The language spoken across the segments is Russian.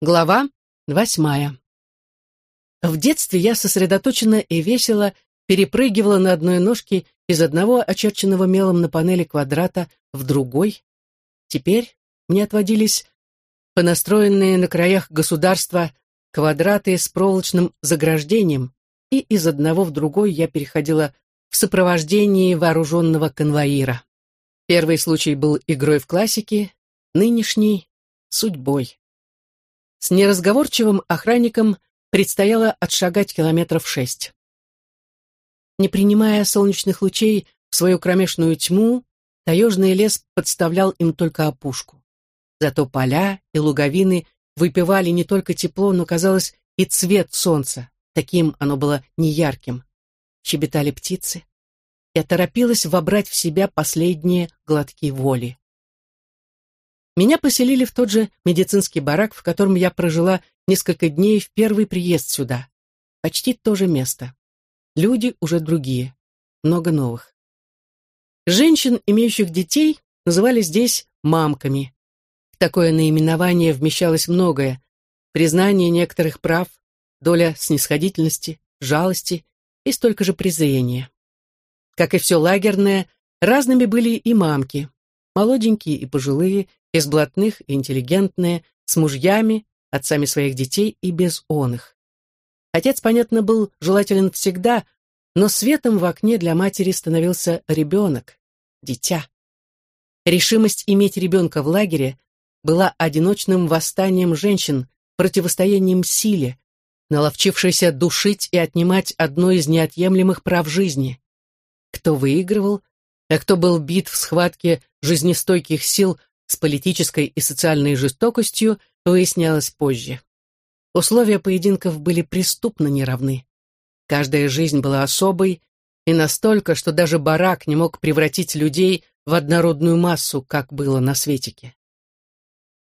Глава восьмая. В детстве я сосредоточенно и весело перепрыгивала на одной ножке из одного очерченного мелом на панели квадрата в другой. Теперь мне отводились понастроенные на краях государства квадраты с проволочным заграждением, и из одного в другой я переходила в сопровождении вооруженного конвоира. Первый случай был игрой в классике, нынешний — судьбой. С неразговорчивым охранником предстояло отшагать километров шесть. Не принимая солнечных лучей в свою кромешную тьму, таежный лес подставлял им только опушку. Зато поля и луговины выпивали не только тепло, но, казалось, и цвет солнца. Таким оно было неярким. Щебетали птицы. Я торопилась вобрать в себя последние глотки воли. Меня поселили в тот же медицинский барак, в котором я прожила несколько дней в первый приезд сюда. Почти то же место. Люди уже другие. Много новых. Женщин, имеющих детей, называли здесь мамками. Такое наименование вмещалось многое. Признание некоторых прав, доля снисходительности, жалости и столько же презрения. Как и все лагерное, разными были и мамки. Молоденькие и пожилые, из блатных интеллигентные, с мужьями, отцами своих детей и без он их. Отец, понятно, был желателен всегда, но светом в окне для матери становился ребенок, дитя. Решимость иметь ребенка в лагере была одиночным восстанием женщин, противостоянием силе, наловчившейся душить и отнимать одно из неотъемлемых прав жизни. Кто выигрывал, а кто был бит в схватке жизнестойких сил с политической и социальной жестокостью выяснялось позже. Условия поединков были преступно неравны. Каждая жизнь была особой, и настолько, что даже барак не мог превратить людей в однородную массу, как было на Светике.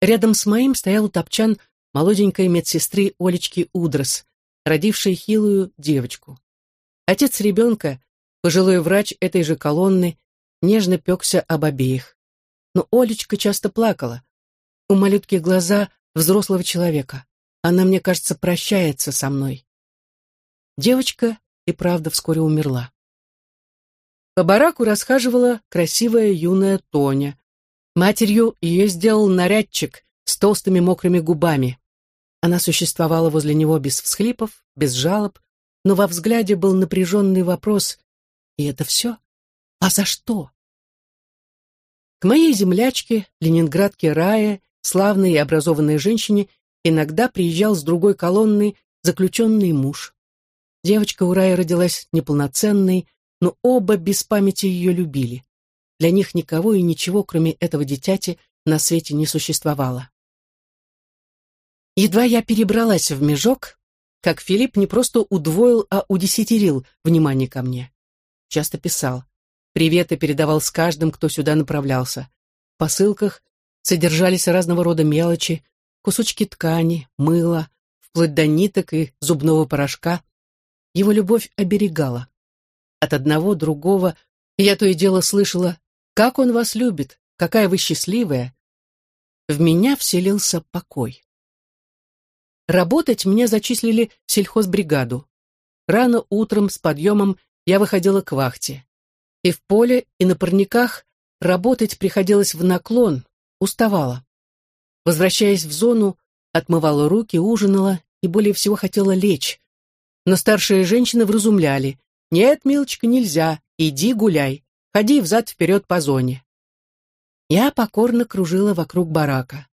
Рядом с моим стоял топчан молоденькой медсестры Олечки Удрос, родившей хилую девочку. Отец ребенка, пожилой врач этой же колонны, нежно пекся об обеих но Олечка часто плакала. У малютки глаза взрослого человека. Она, мне кажется, прощается со мной. Девочка и правда вскоре умерла. По бараку расхаживала красивая юная Тоня. Матерью ее сделал нарядчик с толстыми мокрыми губами. Она существовала возле него без всхлипов, без жалоб, но во взгляде был напряженный вопрос. И это все? А за что? К моей землячке, ленинградке Рае, славной и образованной женщине, иногда приезжал с другой колонны заключенный муж. Девочка у Раи родилась неполноценной, но оба без памяти ее любили. Для них никого и ничего, кроме этого дитяти, на свете не существовало. Едва я перебралась в межок, как Филипп не просто удвоил, а удесятерил внимание ко мне. Часто писал. Приветы передавал с каждым, кто сюда направлялся. В посылках содержались разного рода мелочи, кусочки ткани, мыла, вплоть до ниток и зубного порошка. Его любовь оберегала. От одного, другого я то и дело слышала, как он вас любит, какая вы счастливая. В меня вселился покой. Работать меня зачислили в сельхозбригаду. Рано утром с подъемом я выходила к вахте. И в поле, и на парниках работать приходилось в наклон, уставала. Возвращаясь в зону, отмывала руки, ужинала и более всего хотела лечь. Но старшие женщины вразумляли. «Нет, милочка, нельзя, иди гуляй, ходи взад-вперед по зоне». Я покорно кружила вокруг барака.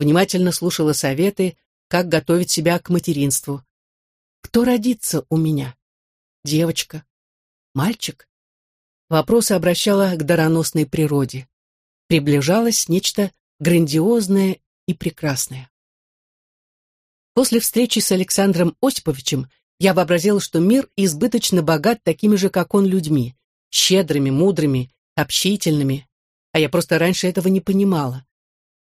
Внимательно слушала советы, как готовить себя к материнству. Кто родится у меня? Девочка? Мальчик? Вопросы обращала к дароносной природе. Приближалось нечто грандиозное и прекрасное. После встречи с Александром Осиповичем я вообразила, что мир избыточно богат такими же, как он, людьми, щедрыми, мудрыми, общительными, а я просто раньше этого не понимала.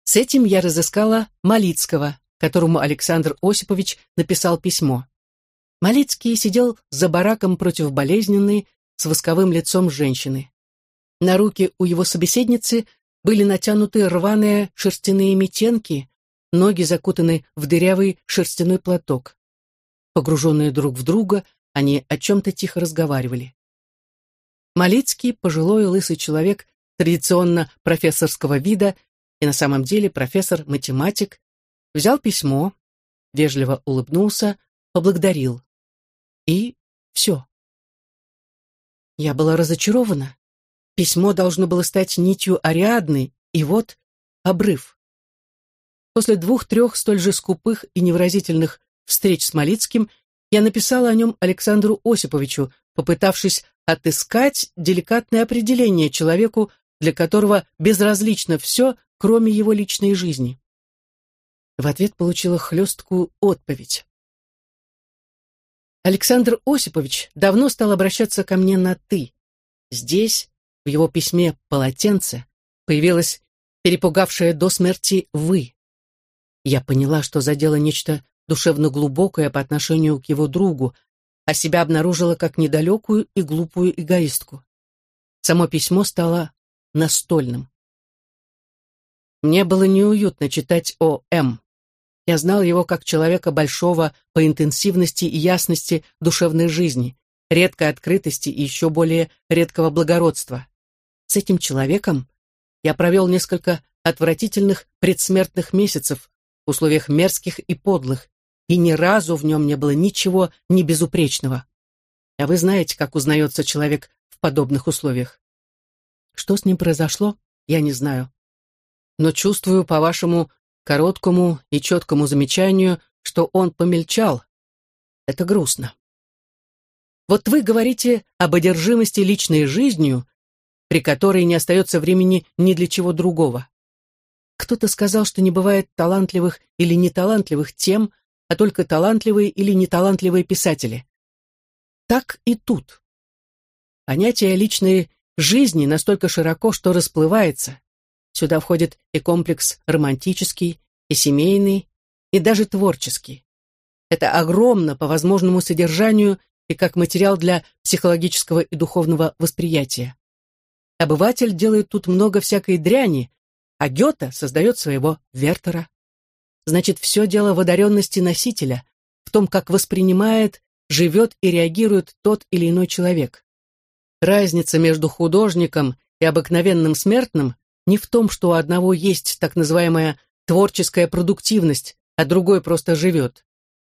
С этим я разыскала Малицкого, которому Александр Осипович написал письмо. Малицкий сидел за бараком против болезненной, с восковым лицом женщины. На руки у его собеседницы были натянуты рваные шерстяные метенки, ноги закутаны в дырявый шерстяной платок. Погруженные друг в друга, они о чем-то тихо разговаривали. Малицкий, пожилой лысый человек, традиционно профессорского вида и на самом деле профессор-математик, взял письмо, вежливо улыбнулся, поблагодарил. И все. Я была разочарована. Письмо должно было стать нитью Ариадны, и вот обрыв. После двух-трех столь же скупых и невыразительных встреч с Малицким я написала о нем Александру Осиповичу, попытавшись отыскать деликатное определение человеку, для которого безразлично все, кроме его личной жизни. В ответ получила хлесткую отповедь. Александр Осипович давно стал обращаться ко мне на «ты». Здесь, в его письме «Полотенце», появилась перепугавшая до смерти «вы». Я поняла, что задело нечто душевно глубокое по отношению к его другу, а себя обнаружила как недалекую и глупую эгоистку. Само письмо стало настольным. Мне было неуютно читать о М. Я знал его как человека большого по интенсивности и ясности душевной жизни, редкой открытости и еще более редкого благородства. С этим человеком я провел несколько отвратительных предсмертных месяцев в условиях мерзких и подлых, и ни разу в нем не было ничего небезупречного. А вы знаете, как узнается человек в подобных условиях. Что с ним произошло, я не знаю. Но чувствую по вашему короткому и четкому замечанию, что он помельчал. Это грустно. Вот вы говорите об одержимости личной жизнью, при которой не остается времени ни для чего другого. Кто-то сказал, что не бывает талантливых или неталантливых тем, а только талантливые или неталантливые писатели. Так и тут. Понятие личной жизни настолько широко, что расплывается, Сюда входит и комплекс романтический, и семейный, и даже творческий. Это огромно по возможному содержанию и как материал для психологического и духовного восприятия. Обыватель делает тут много всякой дряни, а Гёте создает своего Вертера. Значит, все дело в одаренности носителя, в том, как воспринимает, живет и реагирует тот или иной человек. Разница между художником и обыкновенным смертным не в том, что у одного есть так называемая творческая продуктивность, а другой просто живет.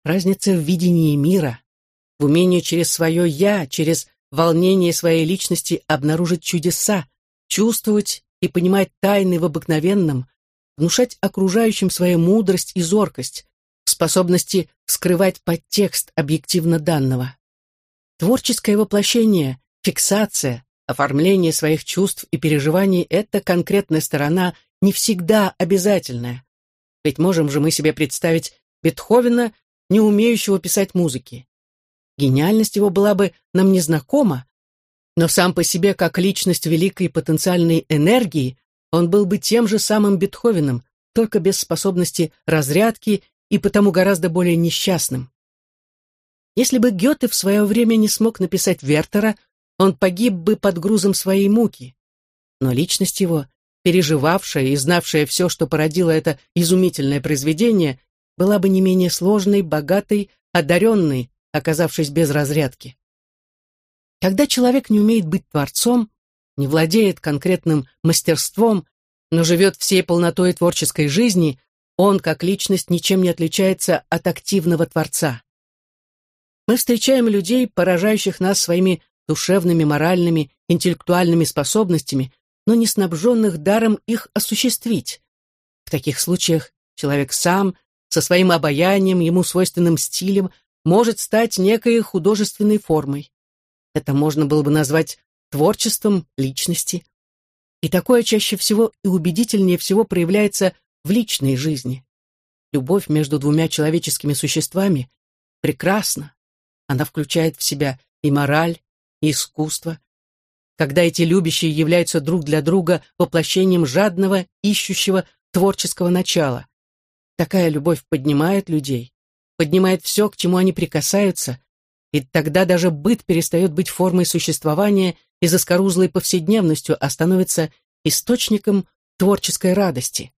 Разница в видении мира, в умении через свое «я», через волнение своей личности обнаружить чудеса, чувствовать и понимать тайны в обыкновенном, внушать окружающим свою мудрость и зоркость, способности скрывать подтекст объективно данного. Творческое воплощение, фиксация, Оформление своих чувств и переживаний – это конкретная сторона, не всегда обязательная. Ведь можем же мы себе представить Бетховена, не умеющего писать музыки. Гениальность его была бы нам незнакома, но сам по себе, как личность великой потенциальной энергии, он был бы тем же самым Бетховеном, только без способности разрядки и потому гораздо более несчастным. Если бы Гёте в свое время не смог написать Вертера, он погиб бы под грузом своей муки. Но личность его, переживавшая и знавшая все, что породило это изумительное произведение, была бы не менее сложной, богатой, одаренной, оказавшись без разрядки. Когда человек не умеет быть творцом, не владеет конкретным мастерством, но живет всей полнотой творческой жизни, он, как личность, ничем не отличается от активного творца. Мы встречаем людей, поражающих нас своими душевными, моральными, интеллектуальными способностями, но не снабженных даром их осуществить. В таких случаях человек сам, со своим обаянием, ему свойственным стилем, может стать некой художественной формой. Это можно было бы назвать творчеством личности. И такое чаще всего и убедительнее всего проявляется в личной жизни. Любовь между двумя человеческими существами прекрасна. Она включает в себя и мораль, искусство, когда эти любящие являются друг для друга воплощением жадного, ищущего творческого начала. Такая любовь поднимает людей, поднимает все, к чему они прикасаются, и тогда даже быт перестает быть формой существования и заскорузлой повседневностью, а становится источником творческой радости.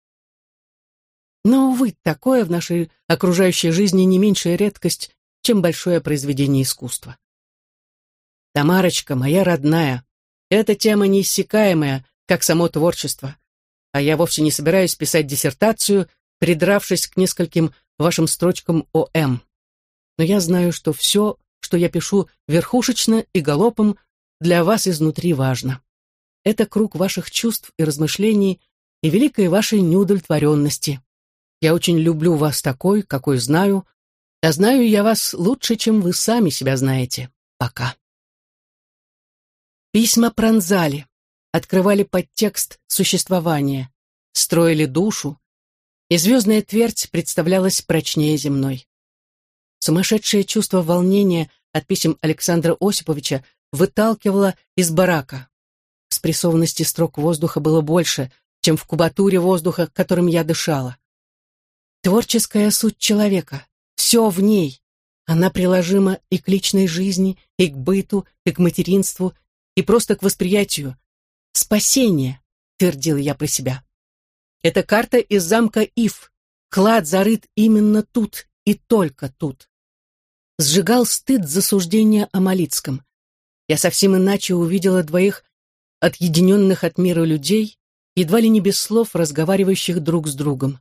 Но, увы, такое в нашей окружающей жизни не меньшая редкость, чем большое произведение искусства. Тамарочка, моя родная, эта тема неиссякаемая, как само творчество. А я вовсе не собираюсь писать диссертацию, придравшись к нескольким вашим строчкам ОМ. Но я знаю, что все, что я пишу верхушечно и галопом, для вас изнутри важно. Это круг ваших чувств и размышлений и великой вашей неудовлетворенности. Я очень люблю вас такой, какой знаю, а знаю я вас лучше, чем вы сами себя знаете. Пока. Письма пронзали, открывали подтекст существования, строили душу, и звездная твердь представлялась прочнее земной. Сумасшедшее чувство волнения от писем Александра Осиповича выталкивало из барака. Спрессованности строк воздуха было больше, чем в кубатуре воздуха, которым я дышала. Творческая суть человека, все в ней. Она приложима и к личной жизни, и к быту, и к материнству, и просто к восприятию. Спасение, твердил я про себя. Это карта из замка Ив. Клад зарыт именно тут и только тут. Сжигал стыд засуждения о Малицком. Я совсем иначе увидела двоих отъединенных от мира людей, едва ли не без слов разговаривающих друг с другом.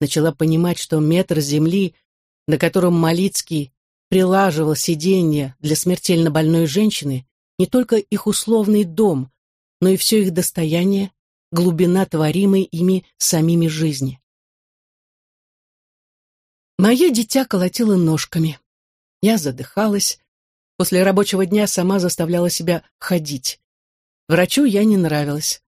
Начала понимать, что метр земли, на котором Малицкий прилаживал сиденье для смертельно больной женщины, не только их условный дом, но и все их достояние, глубина творимой ими самими жизни. Мое дитя колотило ножками. Я задыхалась. После рабочего дня сама заставляла себя ходить. Врачу я не нравилась.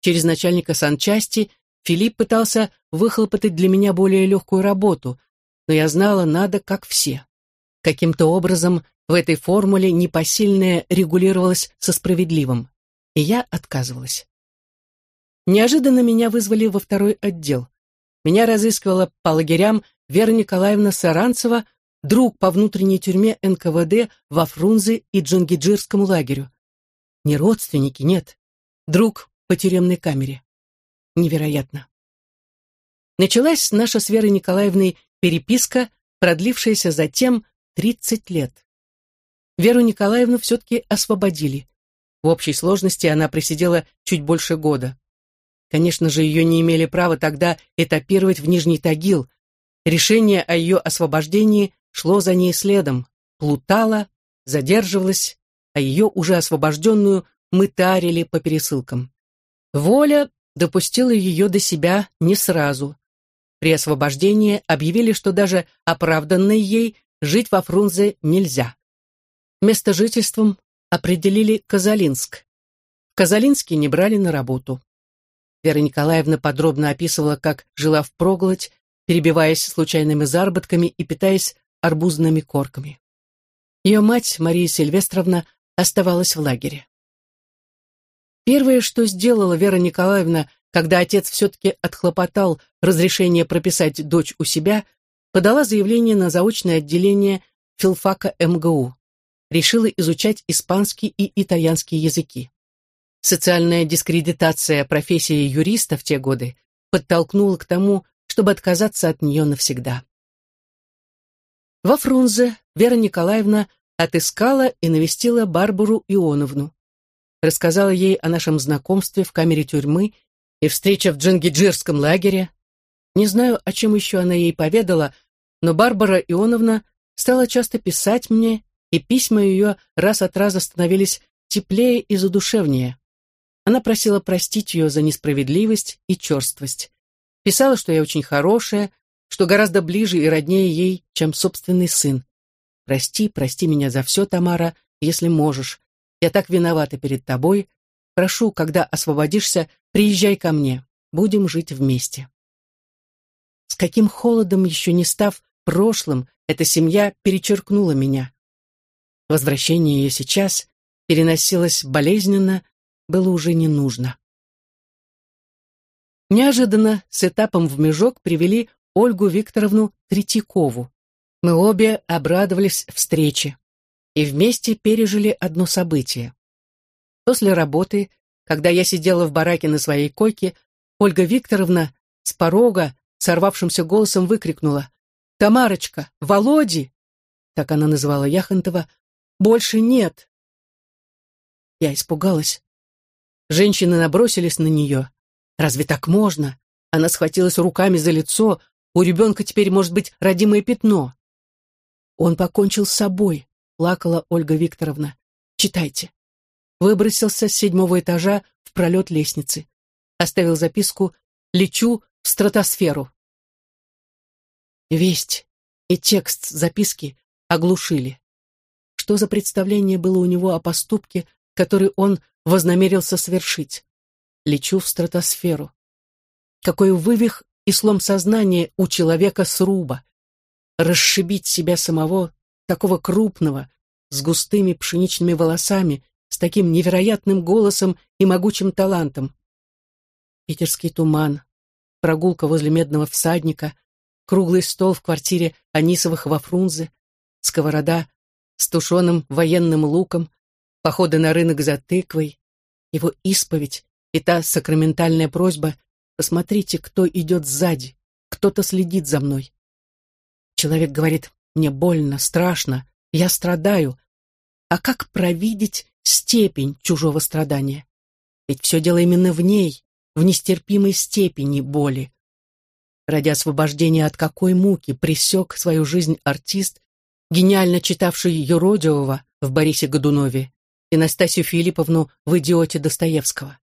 Через начальника санчасти Филипп пытался выхлопотать для меня более легкую работу, но я знала, надо как все. Каким-то образом в этой формуле непосильное регулировалось со справедливым, и я отказывалась. Неожиданно меня вызвали во второй отдел. Меня разыскивала по лагерям Вера Николаевна Саранцева, друг по внутренней тюрьме НКВД во Фрунзе и Джангиджирскому лагерю. Не родственники, нет. Друг по тюремной камере. Невероятно. Началась наша с Верой Николаевной переписка, продлившаяся затем 30 лет. Веру Николаевну все-таки освободили. В общей сложности она просидела чуть больше года. Конечно же, ее не имели права тогда этапировать в Нижний Тагил. Решение о ее освобождении шло за ней следом, плутала, задерживалась, а ее, уже освобожденную, мы тарили по пересылкам. Воля допустила ее до себя не сразу. При освобождении объявили, что даже оправданной ей жить во Фрунзе нельзя. Место жительством определили Казалинск. В не брали на работу. Вера Николаевна подробно описывала, как жила впроголодь, перебиваясь случайными заработками и питаясь арбузными корками. Ее мать, Мария Сильвестровна, оставалась в лагере. Первое, что сделала Вера Николаевна, когда отец все-таки отхлопотал разрешение прописать дочь у себя, подала заявление на заочное отделение филфака МГУ решила изучать испанский и итальянский языки. Социальная дискредитация профессии юриста в те годы подтолкнула к тому, чтобы отказаться от нее навсегда. Во Фрунзе Вера Николаевна отыскала и навестила Барбару Ионовну. Рассказала ей о нашем знакомстве в камере тюрьмы и встрече в Джангиджирском лагере. Не знаю, о чем еще она ей поведала, но Барбара Ионовна стала часто писать мне и письма ее раз от раза становились теплее и задушевнее. Она просила простить ее за несправедливость и черствость. Писала, что я очень хорошая, что гораздо ближе и роднее ей, чем собственный сын. «Прости, прости меня за все, Тамара, если можешь. Я так виновата перед тобой. Прошу, когда освободишься, приезжай ко мне. Будем жить вместе». С каким холодом, еще не став прошлым, эта семья перечеркнула меня. Возвращение ее сейчас переносилось болезненно, было уже не нужно. Неожиданно с этапом в межок привели Ольгу Викторовну Третьякову. Мы обе обрадовались встрече и вместе пережили одно событие. После работы, когда я сидела в бараке на своей койке, Ольга Викторовна с порога сорвавшимся голосом выкрикнула «Тамарочка! Володи!» Так она называла Яхонтова. «Больше нет!» Я испугалась. Женщины набросились на нее. Разве так можно? Она схватилась руками за лицо. У ребенка теперь может быть родимое пятно. Он покончил с собой, плакала Ольга Викторовна. Читайте. Выбросился с седьмого этажа в пролет лестницы. Оставил записку «Лечу в стратосферу». Весть и текст записки оглушили. Что за представление было у него о поступке, который он вознамерился совершить? Лечу в стратосферу. Какой вывих и слом сознания у человека сруба. Расшибить себя самого, такого крупного, с густыми пшеничными волосами, с таким невероятным голосом и могучим талантом. Питерский туман, прогулка возле медного всадника, круглый стол в квартире Анисовых во Фрунзе, сковорода с тушеным военным луком, походы на рынок за тыквой, его исповедь и та сакраментальная просьба «Посмотрите, кто идет сзади, кто-то следит за мной». Человек говорит «Мне больно, страшно, я страдаю». А как провидеть степень чужого страдания? Ведь все дело именно в ней, в нестерпимой степени боли. Ради освобождения от какой муки пресек свою жизнь артист, гениально читавший юродивого в Борисе Годунове и Настасью Филипповну в «Идиоте» Достоевского.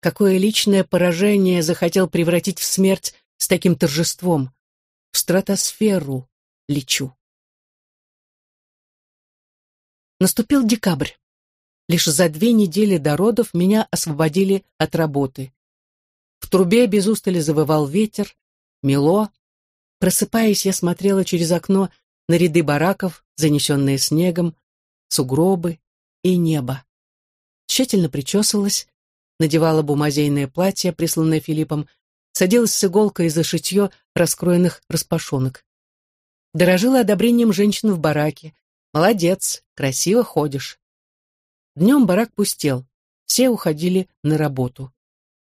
Какое личное поражение захотел превратить в смерть с таким торжеством? В стратосферу лечу. Наступил декабрь. Лишь за две недели до родов меня освободили от работы. В трубе без устали завывал ветер, мело. Просыпаясь, я смотрела через окно на ряды бараков, занесенные снегом, сугробы и небо. Тщательно причесывалась, надевала бумазейное платье, присланное Филиппом, садилась с иголкой за шитье раскроенных распашонок. Дорожила одобрением женщин в бараке. Молодец, красиво ходишь. Днем барак пустел, все уходили на работу.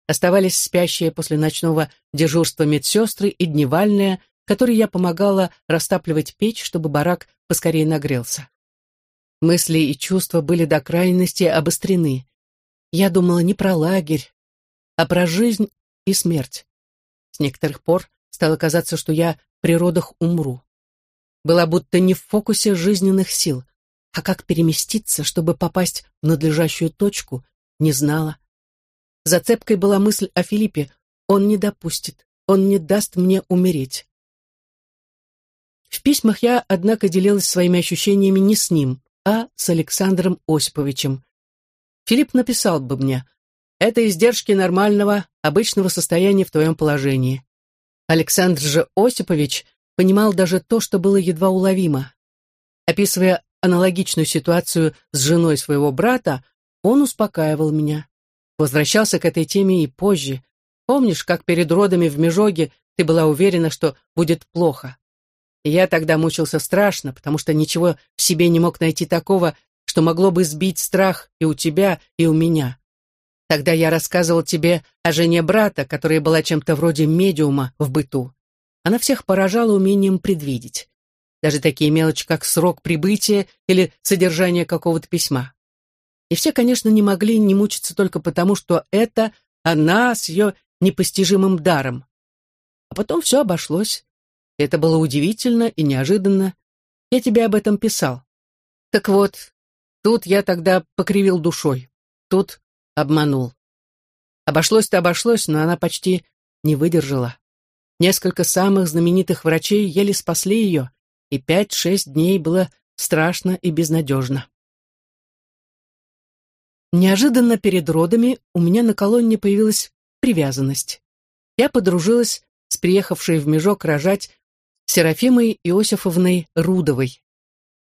Оставались спящие после ночного дежурства медсестры и дневальная, которой я помогала растапливать печь, чтобы барак поскорее нагрелся. Мысли и чувства были до крайности обострены. Я думала не про лагерь, а про жизнь и смерть. С некоторых пор стало казаться, что я при родах умру. Была будто не в фокусе жизненных сил, а как переместиться, чтобы попасть в надлежащую точку, не знала. Зацепкой была мысль о Филиппе. Он не допустит, он не даст мне умереть. В письмах я, однако, делилась своими ощущениями не с ним, а с Александром Осиповичем. Филипп написал бы мне, «Это издержки нормального, обычного состояния в твоем положении». Александр же Осипович понимал даже то, что было едва уловимо. Описывая аналогичную ситуацию с женой своего брата, он успокаивал меня. Возвращался к этой теме и позже. Помнишь, как перед родами в Межоге ты была уверена, что будет плохо? Я тогда мучился страшно, потому что ничего в себе не мог найти такого, что могло бы сбить страх и у тебя, и у меня. Тогда я рассказывал тебе о жене брата, которая была чем-то вроде медиума в быту. Она всех поражала умением предвидеть. Даже такие мелочи, как срок прибытия или содержание какого-то письма. И все, конечно, не могли не мучиться только потому, что это она с ее непостижимым даром. А потом все обошлось. Это было удивительно и неожиданно. Я тебе об этом писал. Так вот, тут я тогда покривил душой. Тут обманул. Обошлось-то обошлось, но она почти не выдержала. Несколько самых знаменитых врачей еле спасли ее, и пять-шесть дней было страшно и безнадежно. Неожиданно перед родами у меня на колонне появилась привязанность. Я подружилась с приехавшей в Межок рожать Серафимой Иосифовной Рудовой.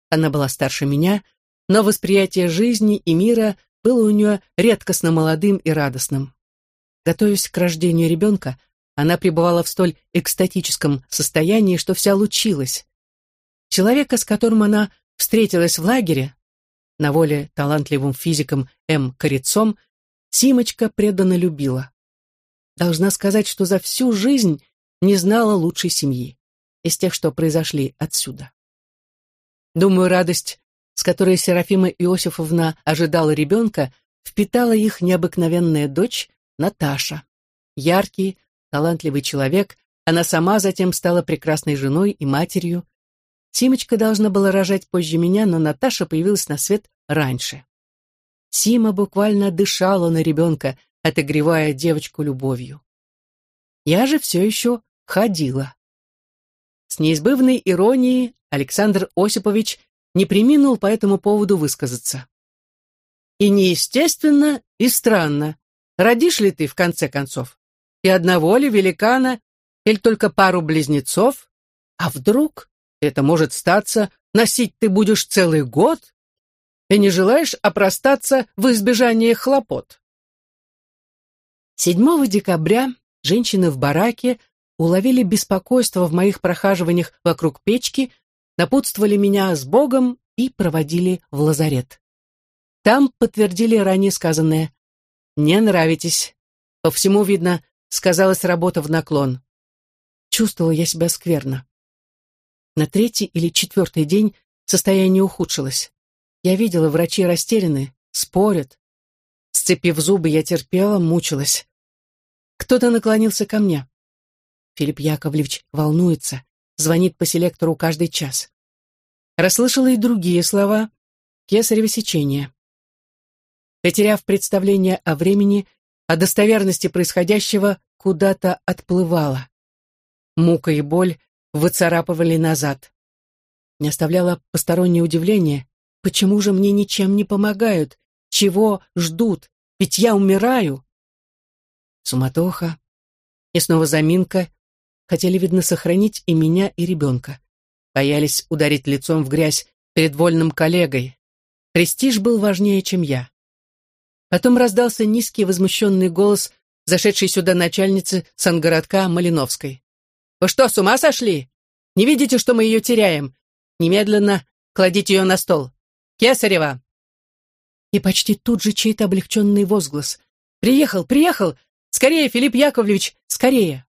Она была старше меня, но восприятие жизни и мира было у нее редкостно молодым и радостным. Готовясь к рождению ребенка, она пребывала в столь экстатическом состоянии, что вся лучилась. Человека, с которым она встретилась в лагере, на воле талантливым физиком М. Корецом, Симочка преданно любила. Должна сказать, что за всю жизнь не знала лучшей семьи, из тех, что произошли отсюда. Думаю, радость, с которой Серафима Иосифовна ожидала ребенка, впитала их необыкновенная дочь Наташа. Яркий, талантливый человек, она сама затем стала прекрасной женой и матерью. Симочка должна была рожать позже меня, но Наташа появилась на свет раньше. Сима буквально дышала на ребенка, отогревая девочку любовью. Я же все еще ходила. С неизбывной иронией Александр Осипович не приминул по этому поводу высказаться. И неестественно, и странно. Родишь ли ты, в конце концов? И одного ли великана, или только пару близнецов? А вдруг, это может статься, носить ты будешь целый год? И не желаешь опростаться в избежание хлопот? 7 декабря женщины в бараке уловили беспокойство в моих прохаживаниях вокруг печки, напутствовали меня с Богом и проводили в лазарет. Там подтвердили ранее сказанное. «Не нравитесь». По всему, видно, сказалась работа в наклон. Чувствовала я себя скверно. На третий или четвертый день состояние ухудшилось. Я видела, врачи растеряны, спорят. Сцепив зубы, я терпела, мучилась. Кто-то наклонился ко мне. Филипп Яковлевич волнуется, звонит по селектору каждый час. Расслышала и другие слова. Кесарево сечение. Потеряв представление о времени, о достоверности происходящего, куда-то отплывала. Мука и боль выцарапывали назад. Не оставляло постороннее удивление. Почему же мне ничем не помогают? Чего ждут? Ведь я умираю. Суматоха. И снова заминка. Хотели, видно, сохранить и меня, и ребенка. Боялись ударить лицом в грязь перед вольным коллегой. Престиж был важнее, чем я. Потом раздался низкий возмущенный голос зашедшей сюда начальницы сангородка Малиновской. «Вы что, с ума сошли? Не видите, что мы ее теряем? Немедленно кладите ее на стол. Кесарева!» И почти тут же чей-то облегченный возглас. «Приехал, приехал! Скорее, Филипп Яковлевич, скорее!»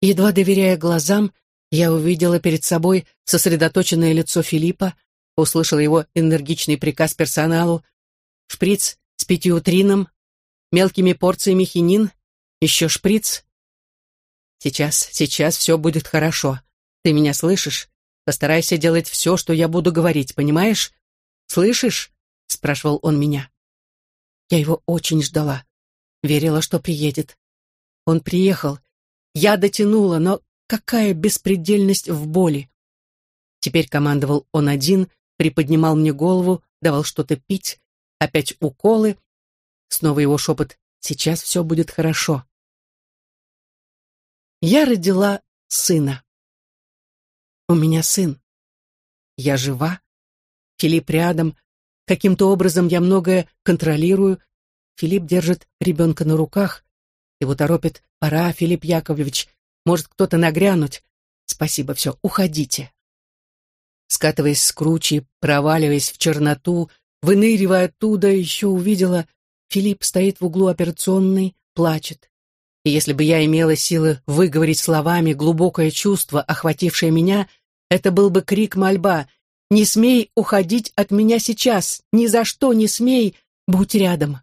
Едва доверяя глазам, я увидела перед собой сосредоточенное лицо Филиппа, услышала его энергичный приказ персоналу, шприц с пятиутрином, мелкими порциями хинин, еще шприц. Сейчас, сейчас все будет хорошо. Ты меня слышишь? Постарайся делать все, что я буду говорить, понимаешь? Слышишь? Спрашивал он меня. Я его очень ждала. Верила, что приедет. Он приехал. Я дотянула, но какая беспредельность в боли. Теперь командовал он один, приподнимал мне голову, давал что-то пить, опять уколы. Снова его шепот «Сейчас все будет хорошо». Я родила сына. У меня сын. Я жива. Филипп рядом. Каким-то образом я многое контролирую. Филипп держит ребенка на руках. Его торопит «Пора, Филипп Яковлевич, может кто-то нагрянуть. Спасибо, все, уходите». Скатываясь с кручи, проваливаясь в черноту, Выныривая оттуда, еще увидела, Филипп стоит в углу операционной, плачет. И если бы я имела силы выговорить словами глубокое чувство, охватившее меня, это был бы крик мольба. «Не смей уходить от меня сейчас! Ни за что не смей! Будь рядом!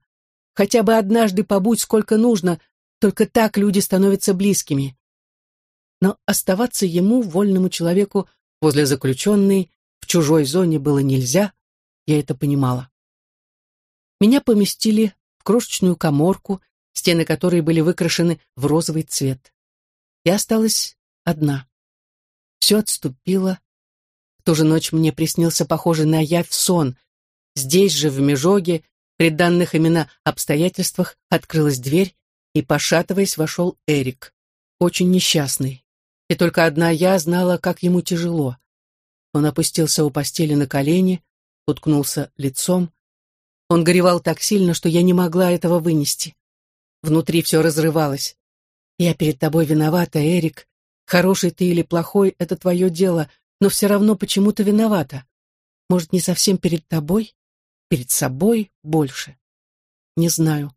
Хотя бы однажды побудь сколько нужно, только так люди становятся близкими!» Но оставаться ему, вольному человеку, возле заключенной, в чужой зоне было нельзя, я это понимала. Меня поместили в крошечную коморку, стены которой были выкрашены в розовый цвет. Я осталась одна. Все отступило. В ту же ночь мне приснился похожий на явь сон. Здесь же, в Межоге, при данных имена обстоятельствах, открылась дверь, и, пошатываясь, вошел Эрик, очень несчастный. И только одна я знала, как ему тяжело. Он опустился у постели на колени, уткнулся лицом. Он горевал так сильно, что я не могла этого вынести. Внутри все разрывалось. «Я перед тобой виновата, Эрик. Хороший ты или плохой — это твое дело, но все равно почему-то виновата. Может, не совсем перед тобой? Перед собой больше? Не знаю.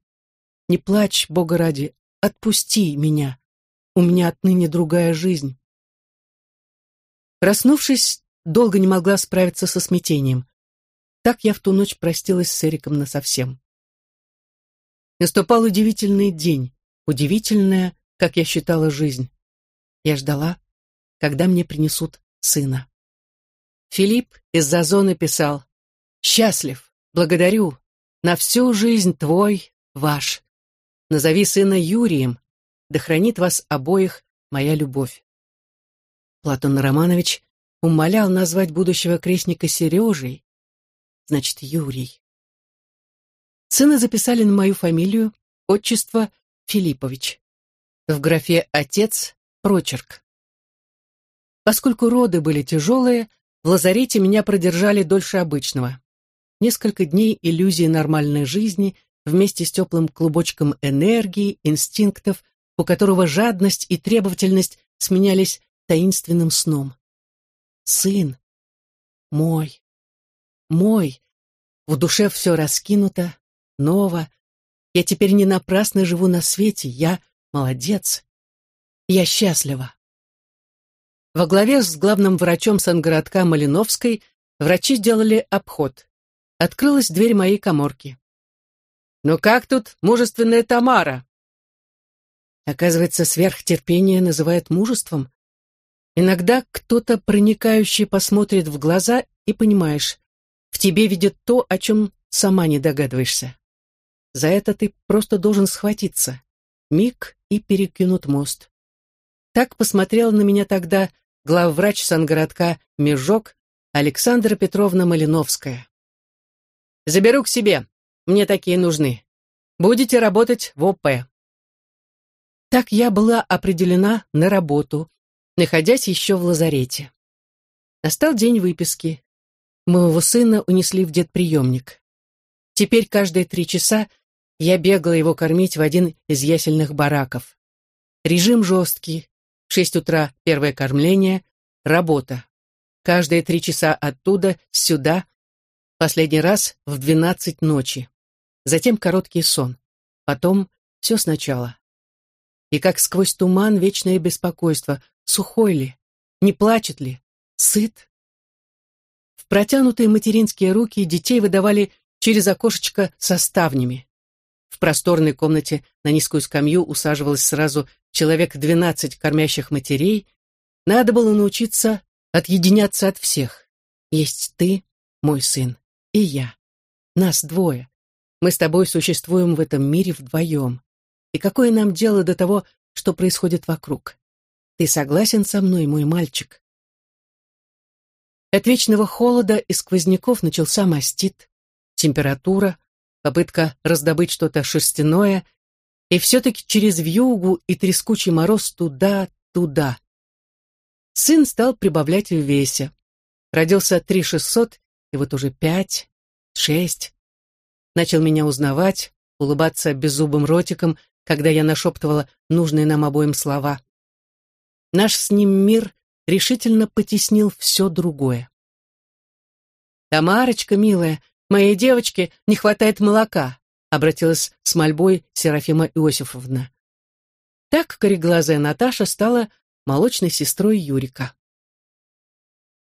Не плачь, Бога ради, отпусти меня. у меня отныне другая жизнь. Проснувшись, долго не могла справиться со смятением. Так я в ту ночь простилась с Эриком насовсем. Наступал удивительный день, удивительная, как я считала, жизнь. Я ждала, когда мне принесут сына. Филипп из-за зоны писал «Счастлив, благодарю, на всю жизнь твой, ваш. Назови сына Юрием, да хранит вас обоих моя любовь». Платон Романович умолял назвать будущего крестника Сережей, значит, Юрий. Сына записали на мою фамилию, отчество Филиппович. В графе «Отец» прочерк. Поскольку роды были тяжелые, в лазарете меня продержали дольше обычного. Несколько дней иллюзии нормальной жизни вместе с теплым клубочком энергии, инстинктов, у которого жадность и требовательность сменялись таинственным сном. Сын. Мой. Мой. В душе все раскинуто, ново. Я теперь не напрасно живу на свете, я молодец. Я счастлива. Во главе с главным врачом сангородка Малиновской врачи сделали обход. Открылась дверь моей коморки. «Ну как тут мужественная Тамара?» Оказывается, сверхтерпение называют мужеством. Иногда кто-то проникающий посмотрит в глаза и понимаешь, в тебе видит то, о чем сама не догадываешься. За это ты просто должен схватиться. Миг и перекинут мост. Так посмотрела на меня тогда главврач сангородка Межок Александра Петровна Малиновская. «Заберу к себе. Мне такие нужны. Будете работать в ОП». Так я была определена на работу, находясь еще в лазарете. Настал день выписки. Моего сына унесли в детприемник. Теперь каждые три часа я бегала его кормить в один из ясельных бараков. Режим жесткий. В шесть утра первое кормление, работа. Каждые три часа оттуда, сюда. Последний раз в двенадцать ночи. Затем короткий сон. Потом все сначала. И как сквозь туман вечное беспокойство. Сухой ли? Не плачет ли? Сыт? В протянутые материнские руки детей выдавали через окошечко со ставнями. В просторной комнате на низкую скамью усаживалось сразу человек двенадцать кормящих матерей. Надо было научиться отъединяться от всех. Есть ты, мой сын, и я. Нас двое. Мы с тобой существуем в этом мире вдвоем. И какое нам дело до того, что происходит вокруг? Ты согласен со мной, мой мальчик? От вечного холода и сквозняков начался мастит, температура, попытка раздобыть что-то шерстяное, и все-таки через вьюгу и трескучий мороз туда-туда. Сын стал прибавлять в весе. Родился три шестьсот, и вот уже пять, шесть. Начал меня узнавать, улыбаться беззубым ротиком, когда я нашептывала нужные нам обоим слова. Наш с ним мир решительно потеснил все другое. «Тамарочка, милая, Моей девочке не хватает молока», обратилась с мольбой Серафима Иосифовна. Так кореглазая Наташа стала молочной сестрой Юрика.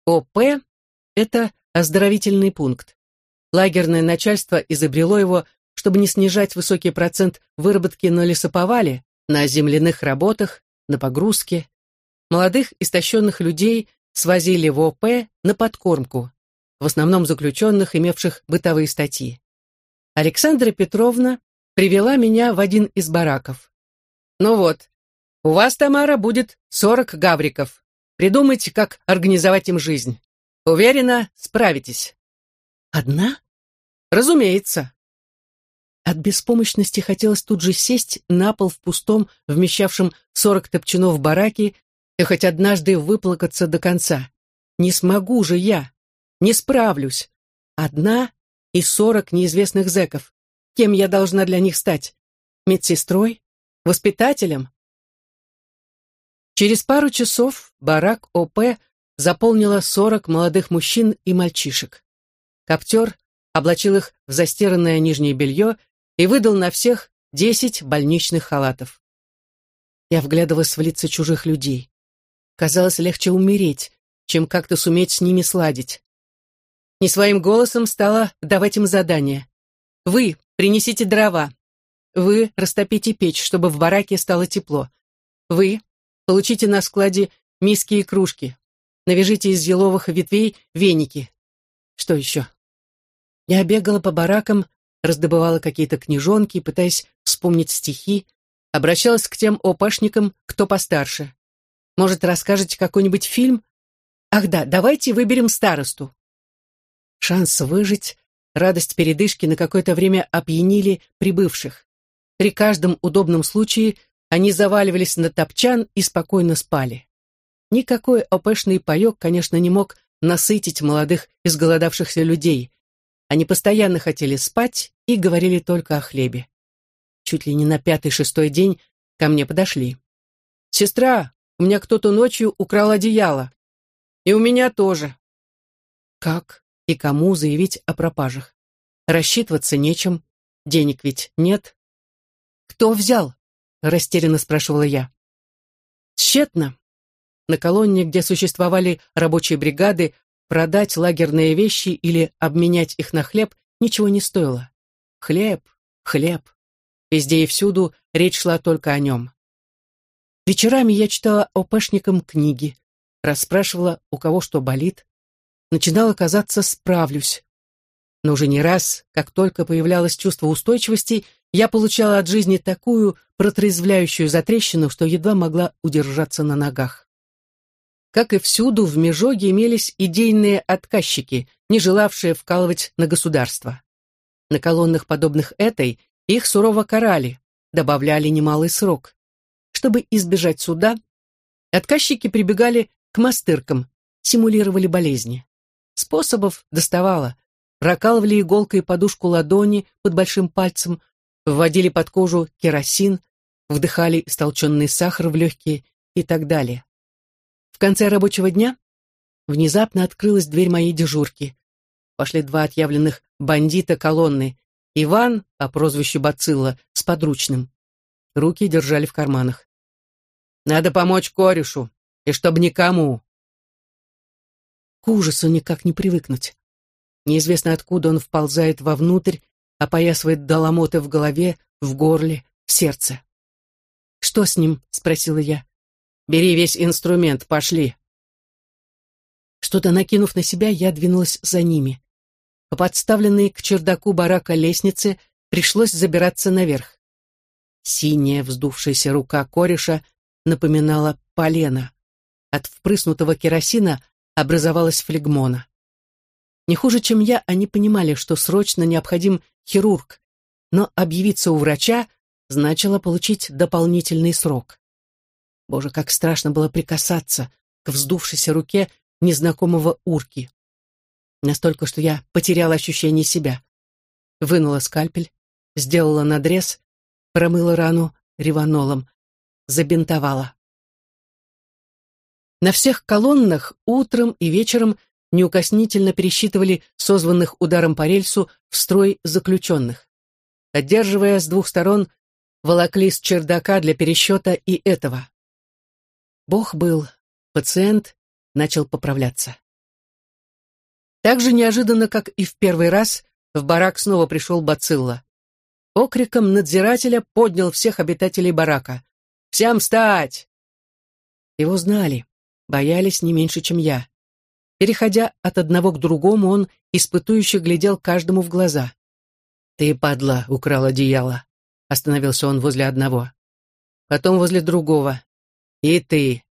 ОП – это оздоровительный пункт. Лагерное начальство изобрело его, чтобы не снижать высокий процент выработки на лесоповале, на земляных работах, на погрузке. Молодых истощенных людей свозили в ОП на подкормку, в основном заключенных, имевших бытовые статьи. Александра Петровна привела меня в один из бараков. «Ну вот, у вас, Тамара, будет сорок гавриков. Придумайте, как организовать им жизнь. Уверена, справитесь». «Одна?» «Разумеется». От беспомощности хотелось тут же сесть на пол в пустом, вмещавшем сорок топчанов бараке и хоть однажды выплакаться до конца. Не смогу же я. Не справлюсь. Одна и сорок неизвестных зэков. Кем я должна для них стать? Медсестрой? Воспитателем? Через пару часов барак ОП заполнила сорок молодых мужчин и мальчишек. Коптер облачил их в застиранное нижнее белье и выдал на всех десять больничных халатов. Я вглядывалась в лица чужих людей. Казалось, легче умереть, чем как-то суметь с ними сладить. Не своим голосом стала давать им задание. «Вы принесите дрова. Вы растопите печь, чтобы в бараке стало тепло. Вы получите на складе миски и кружки. Навяжите из еловых ветвей веники. Что еще?» Я бегала по баракам, раздобывала какие-то книжонки, пытаясь вспомнить стихи, обращалась к тем опашникам, кто постарше. Может, расскажете какой-нибудь фильм? Ах да, давайте выберем старосту. Шанс выжить, радость передышки на какое-то время опьянили прибывших. При каждом удобном случае они заваливались на топчан и спокойно спали. Никакой опешный паек, конечно, не мог насытить молодых изголодавшихся людей. Они постоянно хотели спать и говорили только о хлебе. Чуть ли не на пятый-шестой день ко мне подошли. «Сестра, у меня кто-то ночью украл одеяло. И у меня тоже. Как и кому заявить о пропажах? Рассчитываться нечем, денег ведь нет. Кто взял? Растерянно спрашивала я. Тщетно. На колонне, где существовали рабочие бригады, продать лагерные вещи или обменять их на хлеб ничего не стоило. Хлеб, хлеб. Везде и всюду речь шла только о нем. Вечерами я читала опешникам книги, расспрашивала, у кого что болит. Начинала казаться, справлюсь. Но уже не раз, как только появлялось чувство устойчивости, я получала от жизни такую протрезвляющую затрещину, что едва могла удержаться на ногах. Как и всюду, в Межоге имелись идейные отказчики, не желавшие вкалывать на государство. На колоннах, подобных этой, их сурово карали, добавляли немалый срок. Чтобы избежать суда, отказчики прибегали к мастыркам, симулировали болезни. Способов доставало. Прокалывали иголкой подушку ладони под большим пальцем, вводили под кожу керосин, вдыхали столченный сахар в легкие и так далее. Конце рабочего дня внезапно открылась дверь моей дежурки. Пошли два отъявленных бандита колонны, Иван, по прозвищу Бацилла, с подручным. Руки держали в карманах. Надо помочь корешу, и чтоб никому. К ужасу никак не привыкнуть. Неизвестно откуда он вползает вовнутрь, опоясывает доломоты в голове, в горле, в сердце. «Что с ним?» — спросила я. «Бери весь инструмент, пошли». Что-то накинув на себя, я двинулась за ними. По подставленной к чердаку барака лестнице пришлось забираться наверх. Синяя вздувшаяся рука кореша напоминала полено. От впрыснутого керосина образовалась флегмона. Не хуже, чем я, они понимали, что срочно необходим хирург, но объявиться у врача значило получить дополнительный срок. Боже, как страшно было прикасаться к вздувшейся руке незнакомого урки. Настолько, что я потеряла ощущение себя. Вынула скальпель, сделала надрез, промыла рану реванолом, забинтовала. На всех колоннах утром и вечером неукоснительно пересчитывали созванных ударом по рельсу в строй заключенных. Поддерживая с двух сторон, волокли с чердака для пересчета и этого. Бог был, пациент начал поправляться. Так же неожиданно, как и в первый раз, в барак снова пришел Бацилла. Окриком надзирателя поднял всех обитателей барака. Всем встать!» Его знали, боялись не меньше, чем я. Переходя от одного к другому, он испытующе глядел каждому в глаза. «Ты, падла, украл одеяло!» Остановился он возле одного. Потом возле другого. «И ты!